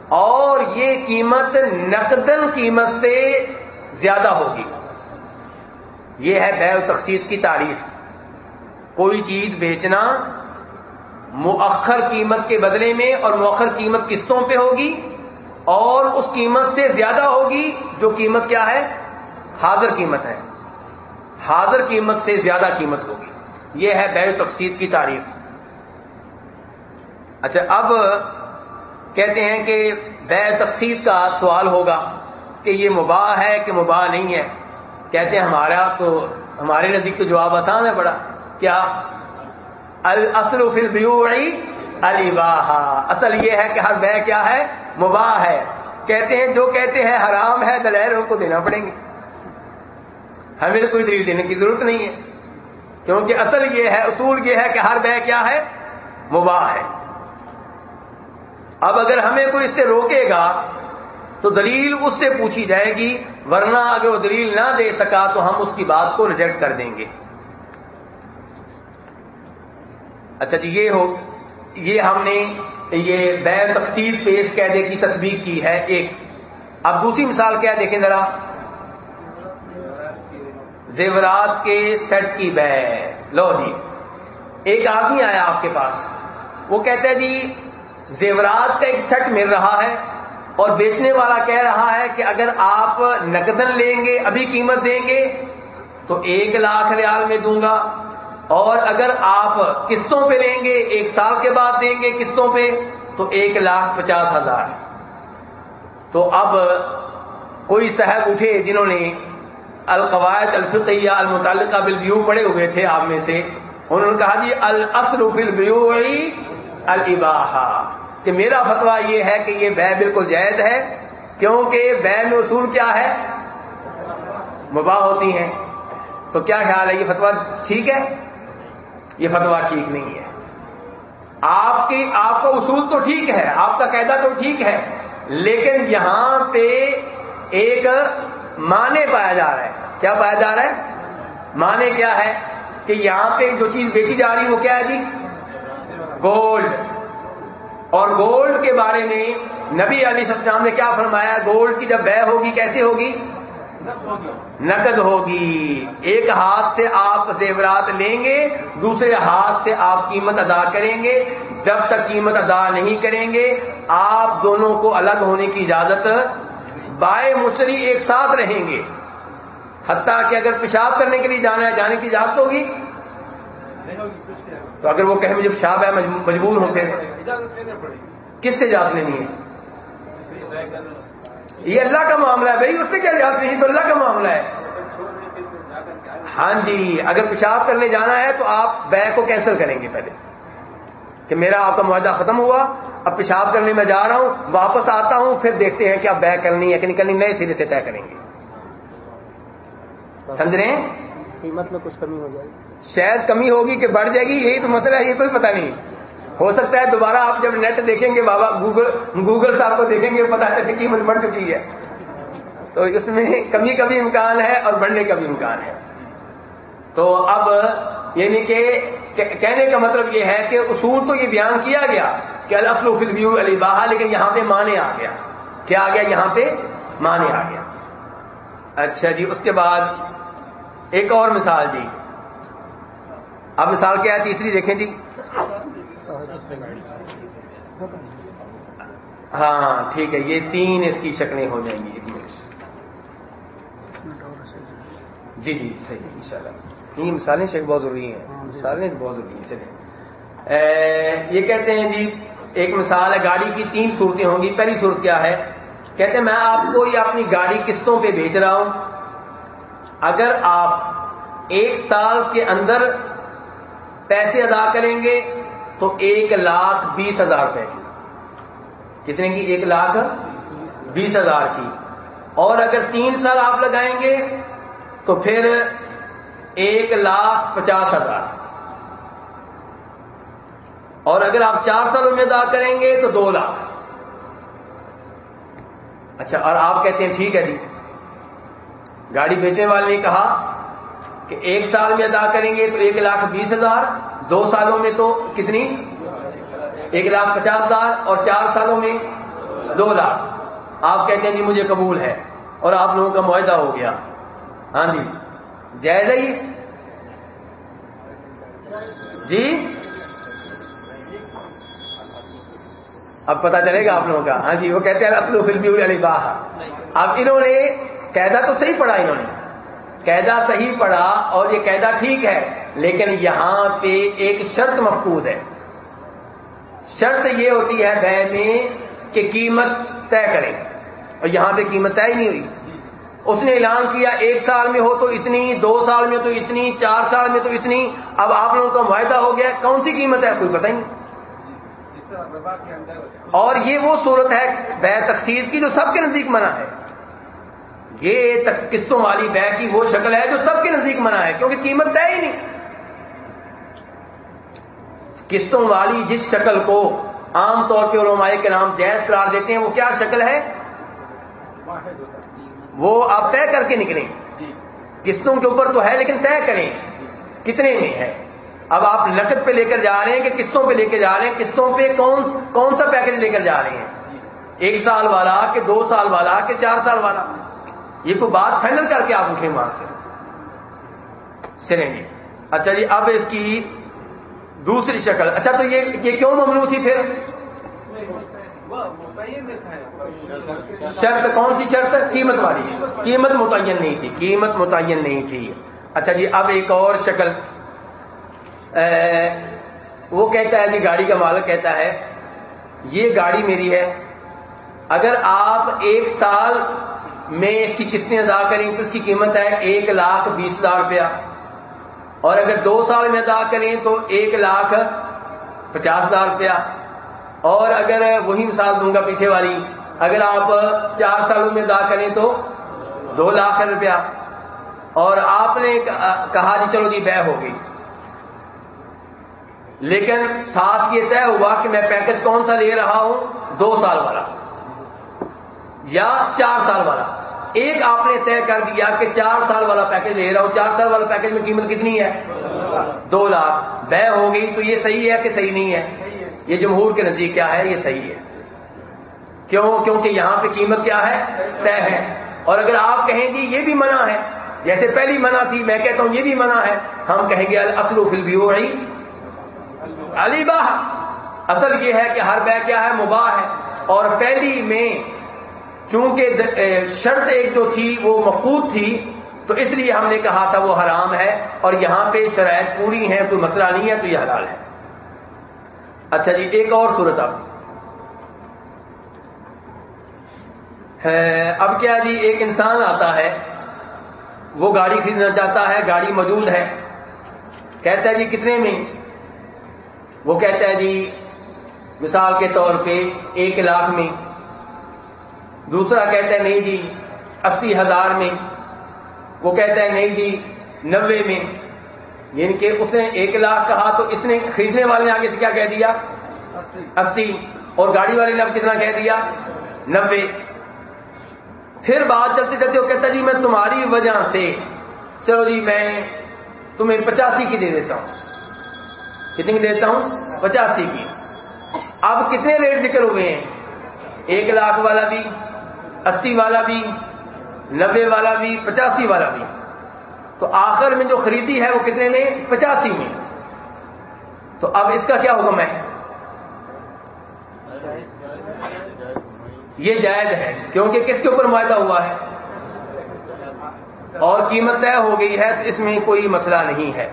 اور یہ قیمت نقدن قیمت سے زیادہ ہوگی۔ یہ ہے بے و تقسید کی تعریف۔ کوئی چیز بیچنا مؤخر قیمت کے بدلے میں اور مؤخر قیمت قسطوں پہ ہوگی۔ اور اس قیمت سے زیادہ ہوگی جو قیمت کیا ہے؟ حاضر قیمت ہے۔ حاضر قیمت سے زیادہ قیمت ہوگی۔ یہ ہے بے تقسید کی تعریف۔ اچھا اب کہتے ہیں کہ بے تقسید کا سوال ہوگا کہ یہ مباح ہے کہ مباح نہیں ہے؟ کہتے ہیں ہمارا تو ہمارے نزدیک تو جواب آسان ہے بڑا۔ کیا؟ الاصل فی البیوعی الباہ اصل یہ ہے کہ ہر بے کیا ہے؟ مباح ہے۔ کہتے ہیں جو کہتے ہیں حرام ہے دلیر ان کو دینا پڑیں گے۔ ہمیں تو کوئی دلیل دینے کی ضرورت نہیں ہے۔ کیونکہ اصل یہ ہے، اصول یہ ہے کہ ہر بے کیا ہے، مباح ہے۔ اب اگر ہمیں کوئی اس سے روکے گا تو تو دلیل اس سے پوچھی جائے گی، ورنہ اگر وہ دلیل نہ دے سکا، تو ہم اس کی بات کو ریجیکٹ کر دیں گے۔ اچھا جی یہ ہو۔ یہ ہم نے یہ بے تقسیم پیش قیدے کی تصویر کی ہے ایک۔ اب دوسری مثال کیا دیکھیں ذرا۔ زیورات کے سیٹ کی بے۔ لو جی۔ ایک آدمی آیا آپ کے پاس۔ وہ کہتے ہیں جی زیورات کا ایک سیٹ مل رہا ہے اور بیچنے والا کہہ رہا ہے کہ اگر آپ نقدن لیں گے، ابھی قیمت دیں گے، تو ایک لاکھ ریال میں دوں گا۔ اور اگر آپ قسطوں پہ لیں گے، ایک سال کے بعد دیں گے قسطوں پہ، تو ایک لاکھ پچاس ہزار۔ تو اب کوئی صاحب اٹھے جنہوں نے القواعد الفقیہ المتعلقہ بالبیو پڑے ہوئے تھے آپ میں سے، انہوں نے کہا جی الاصل فی البیو الباحا کہ میرا فتوا یہ ہے کہ یہ بے بالکل جائز ہے، کیونکہ بے میں اصول کیا ہے؟ مباح ہوتی ہیں۔ تو کیا خیال ہے یہ فتوا ٹھیک ہے؟ یہ فتوا ٹھیک نہیں ہے۔ آپ کی آپ کا اصول تو ٹھیک ہے، آپ کا قاعدہ تو ٹھیک ہے، لیکن یہاں پہ ایک مانے پایا جا رہا ہے۔ کیا پایا جا رہا ہے؟ مانے کیا ہے؟ کہ یہاں پہ جو چیز بیچی جا رہی ہے وہ کیا ہے جی؟ گولڈ۔ اور گولڈ کے بارے میں نبی علی السلام نے کیا فرمایا؟ گولڈ کی جب بہ ہوگی کیسے ہوگی؟ نقد ہوگی۔ ایک ہاتھ سے آپ زیورات لیں گے، دوسرے ہاتھ سے آپ قیمت ادا کریں گے۔ جب تک قیمت ادا نہیں کریں گے، آپ دونوں کو الگ ہونے کی اجازت بائے مشتری ایک ساتھ رہیں گے۔ حتیٰ کہ اگر پیشاب کرنے کے لیے جانا ہے جانے کی اجازت ہوگی۔ تو اگر وہ کہیں مجھے پیشاب ہے، مجبور ہوں پھر۔ کس سے اجازت لینی ہے؟ یہ اللہ کا معاملہ ہے بھائی اس سے کیا اجازت نہیں؟ تو اللہ کا معاملہ ہے۔ ہاں جی اگر پیشاب کرنے جانا ہے تو آپ بیگ کو کینسل کریں گے پہلے۔ کہ میرا آپ کا معاہدہ ختم ہوا اب پیشاب کرنے میں جا رہا ہوں واپس آتا ہوں پھر دیکھتے ہیں کہ آپ بیگ کرنی ہے کہ نکلنی نئے سرے سے طے کریں گے۔ سمجھ رہے ہیں؟ قیمت میں کچھ کمی ہو جائے گی۔ شاید کمی ہوگی کہ بڑھ جائے گی یہی تو مسئلہ ہے یہ کوئی پتہ نہیں۔ ہو سکتا ہے دوبارہ آپ جب نیٹ دیکھیں گے، بابا گوگل گوگل صاحب کو دیکھیں گے پتا چلے قیمت بڑھ چکی ہے۔ تو اس میں کمی کا بھی امکان ہے اور بڑھنے کا بھی امکان ہے۔ تو اب یعنی کہ کہنے کا مطلب یہ ہے کہ اصول تو یہ بیان کیا گیا کہ الفل فلویو علی باہا لیکن یہاں پہ مانے آ گیا۔ کیا آ گیا؟ یہاں پہ مانے آ گیا۔ اچھا جی اس کے بعد ایک اور مثال جی۔ اب مثال کیا ہے؟ تیسری دیکھیں جی۔ ہاں ٹھیک ہے یہ تین اس کی شکلیں ہو جائیں گی جی جی صحیح ان شاء اللہ یہ مثالیں شیخ بہت ضروری ہیں۔ مثالیں بہت ضروری ہیں چلیں۔ یہ کہتے ہیں جی ایک مثال ہے گاڑی کی تین صورتیں ہوں گی۔ پہلی صورت کیا ہے؟ کہتے ہیں میں آپ کو یہ اپنی گاڑی قسطوں پہ بیچ رہا ہوں۔ اگر آپ ایک سال کے اندر پیسے ادا کریں گے تو ایک لاکھ بیس ہزار روپے کی۔ کتنے کی؟ ایک لاکھ بیس ہزار کی۔ اور اگر تین سال آپ لگائیں گے تو پھر ایک لاکھ پچاس ہزار۔ اور اگر آپ چار سالوں میں ادا کریں گے تو دو لاکھ۔ اچھا اور آپ کہتے ہیں ٹھیک ہے جی۔ گاڑی بیچنے والے نے کہا کہ ایک سال میں ادا کریں گے تو ایک لاکھ بیس ہزار۔ دو سالوں میں تو کتنی؟ ایک لاکھ پچاس ہزار اور چار سالوں میں دو لاکھ۔ آپ کہتے ہیں جی مجھے قبول ہے اور آپ لوگوں کا معاہدہ ہو گیا۔ ہاں جی۔ جائز ہے یہ جی؟ اب پتا چلے گا آپ لوگوں کا۔ ہاں جی وہ کہتے ہیں اصل فلمی ہوئی علی باہ اب انہوں نے قیدا تو صحیح پڑھا انہوں نے۔ قیدا صحیح پڑھا اور یہ قیدا ٹھیک ہے، لیکن یہاں پہ ایک شرط مفقود ہے۔ شرط یہ ہوتی ہے بے میں کہ قیمت طے کرے، اور یہاں پہ قیمت طے ہی نہیں ہوئی۔ اس نے اعلان کیا، ایک سال میں ہو تو اتنی، دو سال میں تو اتنی، چار سال میں تو اتنی، اب آپ لوگوں کا معاہدہ ہو گیا، کون سی قیمت ہے؟ کوئی پتہ ہی نہیں۔ اور یہ وہ صورت ہے بے تقسیر کی جو سب کے نزدیک منع ہے۔ یہ قسطوں والی بے کی وہ شکل ہے جو سب کے نزدیک منع ہے کیونکہ قیمت طے ہی نہیں۔ قسطوں والی جس شکل کو عام طور پہ علماء کے نام جائز قرار دیتے ہیں وہ کیا شکل ہے؟ وہ آپ طے کر کے نکلیں۔ قسطوں کے اوپر تو ہے لیکن طے کریں۔ کتنے میں ہے؟ اب آپ نقد پہ لے کر جا رہے ہیں کہ قسطوں پہ لے کے جا رہے ہیں۔ قسطوں پہ کون کون سا پیکج لے کر جا رہے ہیں؟ ایک سال والا کہ دو سال والا کہ چار سال والا؟ یہ کوئی بات فائنل کر کے آپ اٹھیں وہاں سے۔ چلیں گے۔ اچھا جی اب اس کی دوسری شکل۔ اچھا تو یہ یہ کیوں ممنوع تھی پھر؟ شرط کون سی شرط؟ قیمت والی۔ قیمت متعین نہیں تھی، قیمت متعین نہیں تھی۔ اچھا جی اب ایک اور شکل۔ وہ کہتا ہے جی گاڑی کا مالک کہتا ہے، یہ گاڑی میری ہے۔ اگر آپ ایک سال میں اس کی قسطیں ادا کریں تو اس کی قیمت ہے ایک لاکھ بیس ہزار روپیہ۔ اور اگر دو سال میں ادا کریں تو ایک لاکھ پچاس ہزار روپیہ۔ اور اگر وہی مثال دوں گا پیچھے والی، اگر آپ چار سالوں میں ادا کریں تو دو لاکھ روپیہ۔ اور آپ نے کہا جی چلو جی بے ہو گئی۔ لیکن ساتھ یہ طے ہوا کہ میں پیکج کون سا لے رہا ہوں؟ دو سال والا۔ یا چار سال والا۔ ایک آپ نے طے کر دیا کہ چار سال والا پیکج لے رہا ہوں، چار سال والا پیکج میں قیمت کتنی ہے؟ دو لاکھ۔ بے ہو گئی تو یہ صحیح ہے کہ صحیح نہیں ہے؟ یہ جمہور کے نزدیک کیا ہے؟ یہ صحیح ہے۔ کیوں؟ کیونکہ یہاں پہ قیمت کیا ہے؟ طے ہے۔ اور اگر آپ کہیں گی یہ بھی منع ہے، جیسے پہلی منع تھی، میں کہتا ہوں یہ بھی منع ہے، ہم کہیں گے اصل فل بھی ہو رہی علی باہ۔ اصل یہ ہے کہ ہر بے کیا ہے، مباح ہے۔ اور پہلی میں چونکہ شرط ایک جو تھی وہ مقبوط تھی، تو اس لیے ہم نے کہا تھا وہ حرام ہے اور یہاں پہ شرائط پوری ہیں، کوئی مسئلہ نہیں ہے، تو یہ حلال ہے۔ اچھا جی ایک اور صورت اب اب کیا جی ایک انسان آتا ہے، وہ گاڑی خریدنا چاہتا ہے، گاڑی موجود ہے، کہتا ہے جی کتنے میں؟ وہ کہتا ہے جی مثال کے طور پہ ایک لاکھ میں۔ دوسرا کہتا ہے نہیں جی اسی ہزار میں۔ وہ کہتا ہے نہیں جی نبے میں۔ یعنی کہ اس نے ایک لاکھ کہا تو اس نے خریدنے والے نے آگے سے کیا کہہ دیا؟ اسی۔ اور گاڑی والے نے اب کتنا کہہ دیا؟ نبے پھر بات چلتے چلتے وہ کہتا جی میں تمہاری وجہ سے چلو جی میں تمہیں پچاسی کی دے دیتا ہوں۔ کتنی کی دیتا ہوں؟ پچاسی کی۔ اب کتنے ریٹ ذکر ہوئے ہیں؟ ایک لاکھ والا بھی۔ اسی والا بھی نبے والا بھی، پچاسی والا بھی۔ تو آخر میں جو خریدی ہے وہ کتنے میں؟ پچاسی میں۔ تو اب اس کا کیا حکم ہے؟ یہ جائز ہے، کیونکہ کس کے اوپر معاہدہ ہوا ہے؟ اور قیمت طے ہو گئی ہے تو اس میں کوئی مسئلہ نہیں ہے۔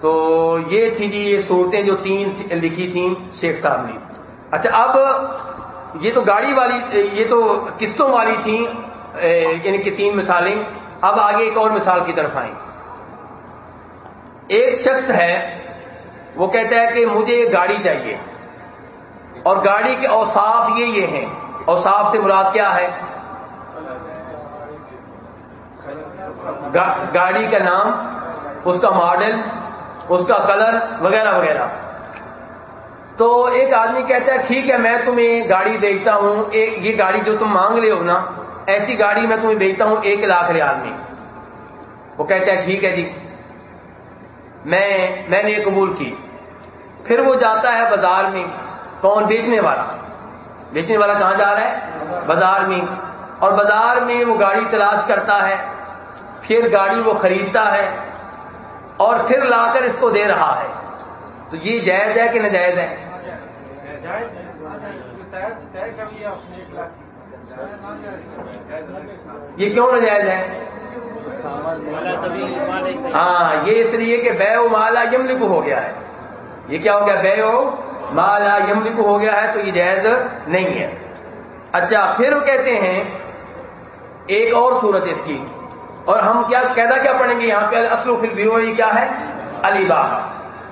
تو یہ تھی جی یہ صورتیں جو تین لکھی تھیں شیخ صاحب نے۔ اچھا اب یہ تو گاڑی والی، یہ تو قسطوں والی تھیں یعنی کہ تین مثالیں۔ اب آگے ایک اور مثال کی طرف آئیں۔ ایک شخص ہے، وہ کہتا ہے کہ مجھے گاڑی چاہیے۔ اور گاڑی کے اوصاف یہ یہ ہیں۔ اوصاف سے مراد کیا ہے؟ گاڑی کا نام، اس کا ماڈل، اس کا کلر، وغیرہ وغیرہ۔ تو ایک آدمی کہتا ہے، ٹھیک ہے، میں تمہیں گاڑی بیچتا ہوں، ایک یہ گاڑی جو تم مانگ رہے ہو نا، ایسی گاڑی میں تمہیں بیچتا ہوں، ایک لاکھ ریال میں. وہ کہتا ہے، ٹھیک ہے جی میں میں نے یہ قبول کی۔ پھر وہ جاتا ہے بازار میں، کون؟ بیچنے والا۔ بیچنے والا کہاں جا رہا ہے؟ بازار میں۔ اور بازار میں وہ گاڑی تلاش کرتا ہے، پھر گاڑی وہ خریدتا ہے، اور پھر لا کر اس کو دے رہا ہے۔ تو یہ جائز ہے کہ ناجائز ہے؟ یہ کیوں ناجائز ہے؟ ہاں یہ اس لیے کہ بے مالا یملک ہو گیا ہے۔ یہ کیا ہو گیا؟ بے مالا یملک ہو گیا ہے تو یہ جائز نہیں ہے۔ اچھا پھر وہ کہتے ہیں ایک اور صورت اس کی۔ اور ہم کیا قیدا کیا پڑھیں گے یہاں پہ؟ اصل فل بھی ہو یہ کیا ہے؟ علی باہ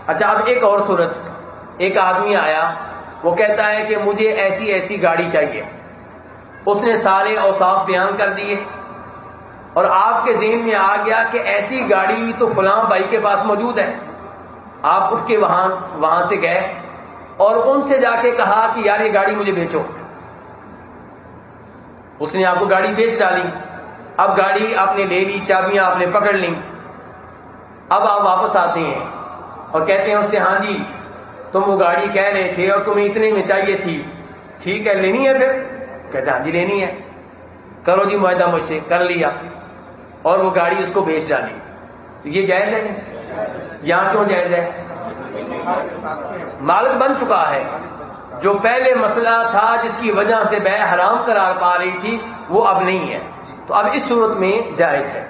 اچھا اب ایک اور صورت۔ ایک آدمی آیا۔ وہ کہتا ہے کہ مجھے ایسی ایسی گاڑی چاہیے۔ اس نے سارے اوساف بیان کر دیے۔ اور آپ کے ذہن میں آ گیا کہ ایسی گاڑی تو فلاں بھائی کے پاس موجود ہے۔ آپ اٹھ کے وہاں وہاں سے گئے اور ان سے جا کے کہا کہ یار یہ گاڑی مجھے بیچو اس نے آپ کو گاڑی بیچ ڈالی۔ اب گاڑی آپ نے لے لی، چابیاں آپ نے پکڑ لی اب آپ واپس آتے ہیں اور کہتے ہیں اس سے ہاں جی تم وہ گاڑی کہہ رہے تھے اور تمہیں اتنے میں چاہیے تھی۔ ٹھیک ہے، لینی ہے پھر۔ کہتے ہاں جی لینی ہے۔ کرو جی معاہدہ مجھ سے، کر لیا۔ اور وہ گاڑی اس کو بیچ ڈالی۔ تو یہ جائز ہے؟ یہاں کیوں جائز ہے؟ مالک بن چکا ہے۔ جو پہلے مسئلہ تھا جس کی وجہ سے بے حرام قرار پا رہی تھی، وہ اب نہیں ہے۔ تو اب اس صورت میں جائز ہے۔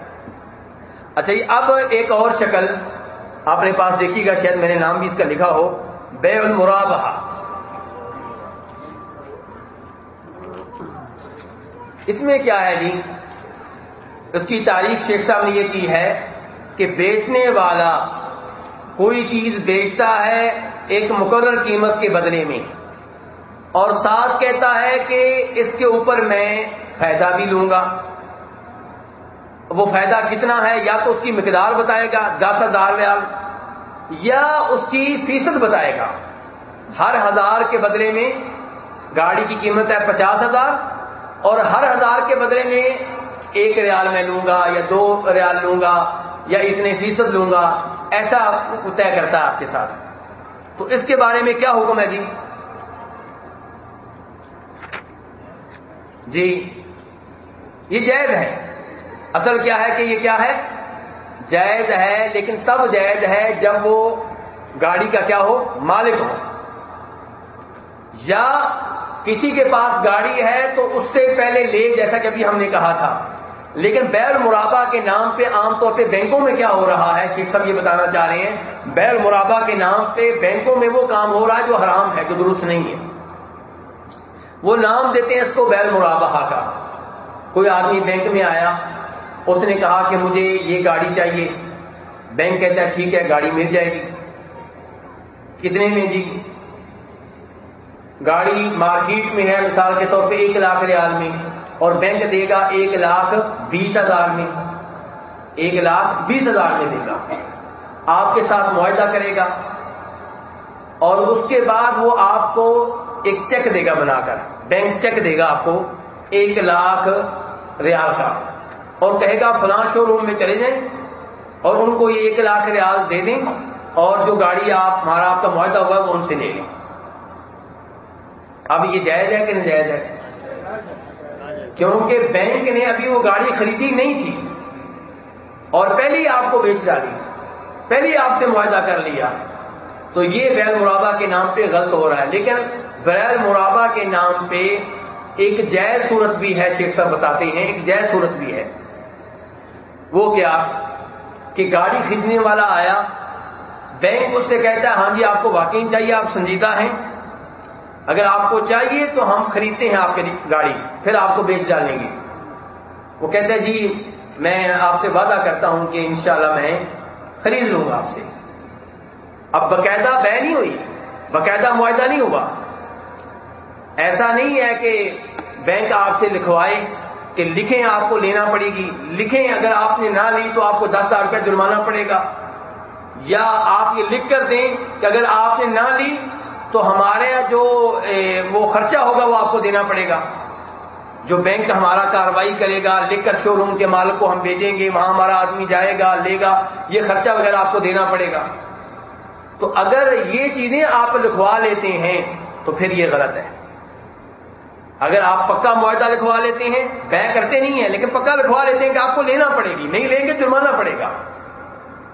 اچھا جی اب ایک اور شکل۔ آپ نے پاس دیکھی گا، شاید میں نے نام بھی اس کا لکھا ہو۔ بے المرابہ اس میں کیا ہے جی؟ اس کی تعریف شیخ صاحب نے یہ کی ہے کہ بیچنے والا کوئی چیز بیچتا ہے ایک مقرر قیمت کے بدلے میں اور ساتھ کہتا ہے کہ اس کے اوپر میں فائدہ بھی لوں گا۔ وہ فائدہ کتنا ہے یا تو اس کی مقدار بتائے گا۔ دس ہزار ریال۔ یا اس کی فیصد بتائے گا۔ ہر ہزار کے بدلے میں گاڑی کی قیمت ہے پچاس ہزار اور ہر ہزار کے بدلے میں ایک ریال میں لوں گا یا دو ریال لوں گا یا اتنے فیصد لوں گا، ایسا طے کرتا ہے آپ کے ساتھ۔ تو اس کے بارے میں کیا حکم ہے جی؟ جی یہ جائز ہے۔ اصل کیا ہے کہ یہ کیا ہے؟ جائز ہے، لیکن تب جائز ہے جب وہ گاڑی کا کیا ہو، مالک ہو۔ یا کسی کے پاس گاڑی ہے تو اس سے پہلے لے، جیسا کہ ابھی ہم نے کہا تھا۔ لیکن بیر مرابع کے نام پہ عام طور پہ بینکوں میں کیا ہو رہا ہے، شیخ صاحب یہ بتانا چاہ رہے ہیں۔ بیر مرابع کے نام پہ بینکوں میں وہ کام ہو رہا ہے جو حرام ہے، جو درست نہیں ہے۔ وہ نام دیتے ہیں اس کو بیر مرابہ کا۔ کوئی آدمی بینک میں آیا اس نے کہا کہ مجھے یہ گاڑی چاہیے۔ بینک کہتا ہے، ٹھیک ہے، گاڑی مل جائے گی۔ کتنے میں؟ جی۔ گاڑی مارکیٹ میں ہے مثال کے طور پہ ایک لاکھ ریال میں اور بینک دے گا ایک لاکھ بیس ہزار میں۔ ایک لاکھ بیس ہزار میں دے گا۔ آپ کے ساتھ معاہدہ کرے گا اور اس کے بعد وہ آپ کو ایک چیک دے گا بنا کر۔ بینک چیک دے گا آپ کو ایک لاکھ ریال کا۔ اور کہے گا، فلاں شو روم میں چلے جائیں اور ان کو یہ ایک لاکھ ریال دے دیں اور جو گاڑی آپ، ہمارا آپ کا معاہدہ ہوا وہ ان سے لے لیں. اب یہ جائز ہے کہ نہیں جائز ہے کیونکہ بینک نے ابھی وہ گاڑی خریدی نہیں تھی اور پہلے ہی آپ کو بیچ ڈالی، پہلے ہی آپ سے معاہدہ کر لیا۔ تو یہ بیل مرابع کے نام پہ غلط ہو رہا ہے، لیکن بیل مرابع کے نام پہ ایک جائز صورت بھی ہے، شیخ صاحب بتاتے ہیں، ایک جائز صورت بھی ہے۔ وہ کیا کہ گاڑی خریدنے والا آیا، بینک اس سے کہتا ہے ہاں جی آپ کو واقعی چاہیے، آپ سنجیدہ ہیں۔ اگر آپ کو چاہیے تو ہم خریدتے ہیں آپ کی گاڑی، پھر آپ کو بیچ ڈالیں گے۔ وہ کہتے ہیں جی میں آپ سے وعدہ کرتا ہوں کہ انشاءاللہ میں خرید لوں گا آپ سے۔ اب باقاعدہ بہ نہیں ہوئی، باقاعدہ معاہدہ نہیں ہوا۔ ایسا نہیں ہے کہ بینک آپ سے لکھوائے کہ لکھیں آپ کو لینا پڑے گی۔ لکھیں اگر آپ نے نہ لی تو آپ کو دس ہزار روپیہ جرمانہ پڑے گا۔ یا آپ یہ لکھ کر دیں کہ اگر آپ نے نہ لی تو ہمارے جو وہ خرچہ ہوگا وہ آپ کو دینا پڑے گا۔ جو بینک ہمارا کاروائی کرے گا، لکھ کر شو روم کے مالک کو ہم بھیجیں گے، وہاں ہمارا آدمی جائے گا، لے گا، یہ خرچہ وغیرہ آپ کو دینا پڑے گا۔ تو اگر یہ چیزیں آپ لکھوا لیتے ہیں تو پھر یہ غلط ہے۔ اگر آپ پکا معاہدہ لکھوا لیتے ہیں، بے کرتے نہیں ہیں، لیکن پکا لکھوا لیتے ہیں کہ آپ کو لینا پڑے گی، نہیں لیں گے جرمانہ پڑے گا۔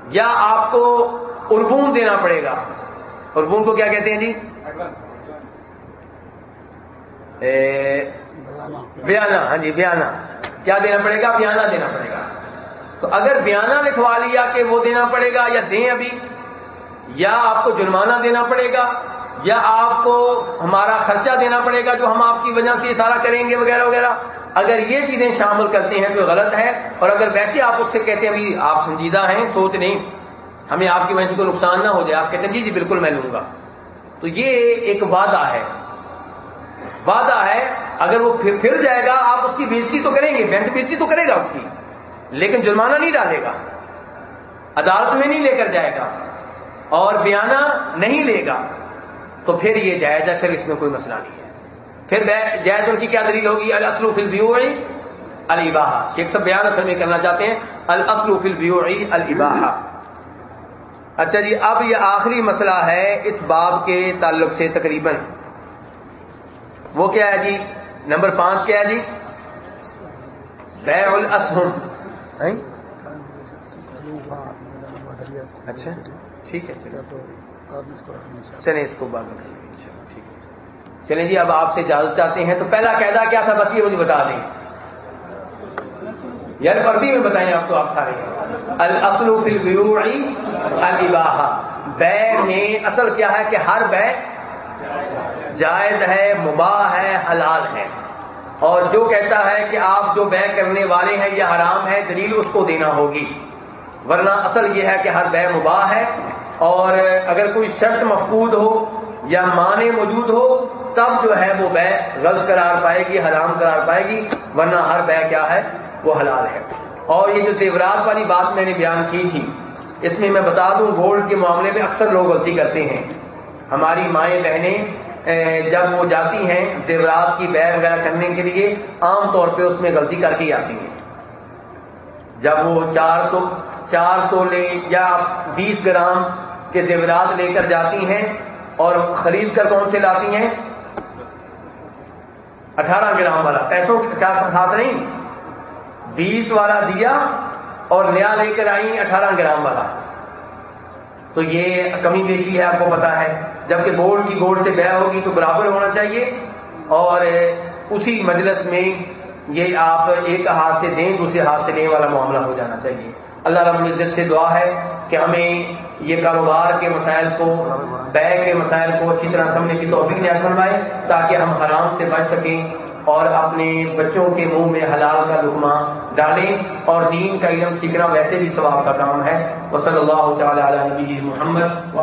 یا آپ کو اربون دینا پڑے گا۔ اربون کو کیا کہتے ہیں جی؟ بیانہ ہاں جی بیانہ۔ کیا دینا پڑے گا؟ بیانہ دینا پڑے گا۔ تو اگر بیانہ لکھوا لیا کہ وہ دینا پڑے گا یا دیں ابھی، یا آپ کو جرمانہ دینا پڑے گا۔ یا آپ کو ہمارا خرچہ دینا پڑے گا جو ہم آپ کی وجہ سے اشارہ کریں گے وغیرہ وغیرہ؟ اگر یہ چیزیں شامل کرتے ہیں تو غلط ہے، اور اگر ویسے آپ اس سے کہتے ہیں آپ سنجیدہ ہیں، سوچ نہیں، ہمیں آپ کی وجہ سے کوئی نقصان نہ ہو جائے، آپ کہتے ہیں جی جی بالکل میں لوں گا۔ تو یہ ایک وعدہ ہے۔ وعدہ ہے، اگر وہ پھر جائے گا، آپ اس کی بےزتی تو کریں گے، بینک بےزتی تو کرے گا اس کی، لیکن جرمانہ نہیں ڈالے گا، عدالت میں نہیں لے کر جائے گا، اور بیانہ نہیں لے گا۔ تو پھر یہ جائز ہے پھر اس میں کوئی مسئلہ نہیں ہے۔ پھر جائز ان کی کیا دلیل ہوگی؟ الاسلو فل بیوعی الباہا شیخ صاحب بیان اصل میں کرنا چاہتے ہیں۔ الاسلو فل بیوعی الباہا اچھا جی اب یہ آخری مسئلہ ہے اس باب کے تعلق سے تقریباً۔ وہ کیا ہے جی؟ نمبر پانچ کیا ہے جی؟ بیع الاسہم اچھا ٹھیک ہے۔ چلیں اس کو بعد میں ٹھیک ہے۔ چلیں جی اب آپ سے اجازت چاہتے ہیں تو پہلا قیدا کیا تھا؟ بس یہ مجھے بتا دیں۔ یعنی یار پردی میں بتائیں آپ تو آپ سارے۔ الاصل فی البیوعی الاباحہ بے میں اصل کیا ہے کہ ہر بے جائز ہے، مباح ہے، حلال ہے۔ اور جو کہتا ہے کہ آپ جو بے کرنے والے ہیں، یہ حرام ہے، دلیل اس کو دینا ہوگی۔ ورنہ اصل یہ ہے کہ ہر بے مباح ہے۔ اور اگر کوئی شرط مفقود ہو یا معنی موجود ہو، تب جو ہے وہ بے غلط قرار پائے گی، حرام قرار پائے گی، ورنہ ہر بے کیا ہے، وہ حلال ہے۔ اور یہ جو زیورات والی بات میں نے بیان کی تھی، اس میں میں بتا دوں گولڈ کے معاملے میں اکثر لوگ غلطی کرتے ہیں۔ ہماری مائیں بہنیں جب وہ جاتی ہیں زیورات کی بے وغیرہ کرنے کے لیے، عام طور پہ اس میں غلطی کر کے آتی ہیں۔ جب وہ چار تو چار تولے یا بیس گرام کے زیورات لے کر جاتی ہیں اور خرید کر کون سے لاتی ہیں؟ اٹھارہ گرام والا۔ پیسوں کا ساتھ نہیں بیس والا دیا اور نیا لے کر آئی اٹھارہ گرام والا۔ تو یہ کمی بیشی ہے، آپ کو پتا ہے۔ جبکہ گولڈ کی گولڈ سے بیا ہوگی تو برابر ہونا چاہیے۔ اور اسی مجلس میں یہ آپ ایک ہاتھ سے دیں، دوسرے ہاتھ سے لینے والا معاملہ ہو جانا چاہیے۔ اللہ رب العزت سے دعا ہے کہ ہمیں یہ کاروبار کے مسائل کو، بے کے مسائل کو اچھی طرح سمجھنے کی توفیق نیا بنوائے تاکہ ہم حرام سے بچ سکیں اور اپنے بچوں کے منہ میں حلال کا لکما ڈالیں اور دین کا علم سیکھنا ویسے بھی ثواب کا کام ہے۔ وہ صلی اللہ تعالی علیہ محمد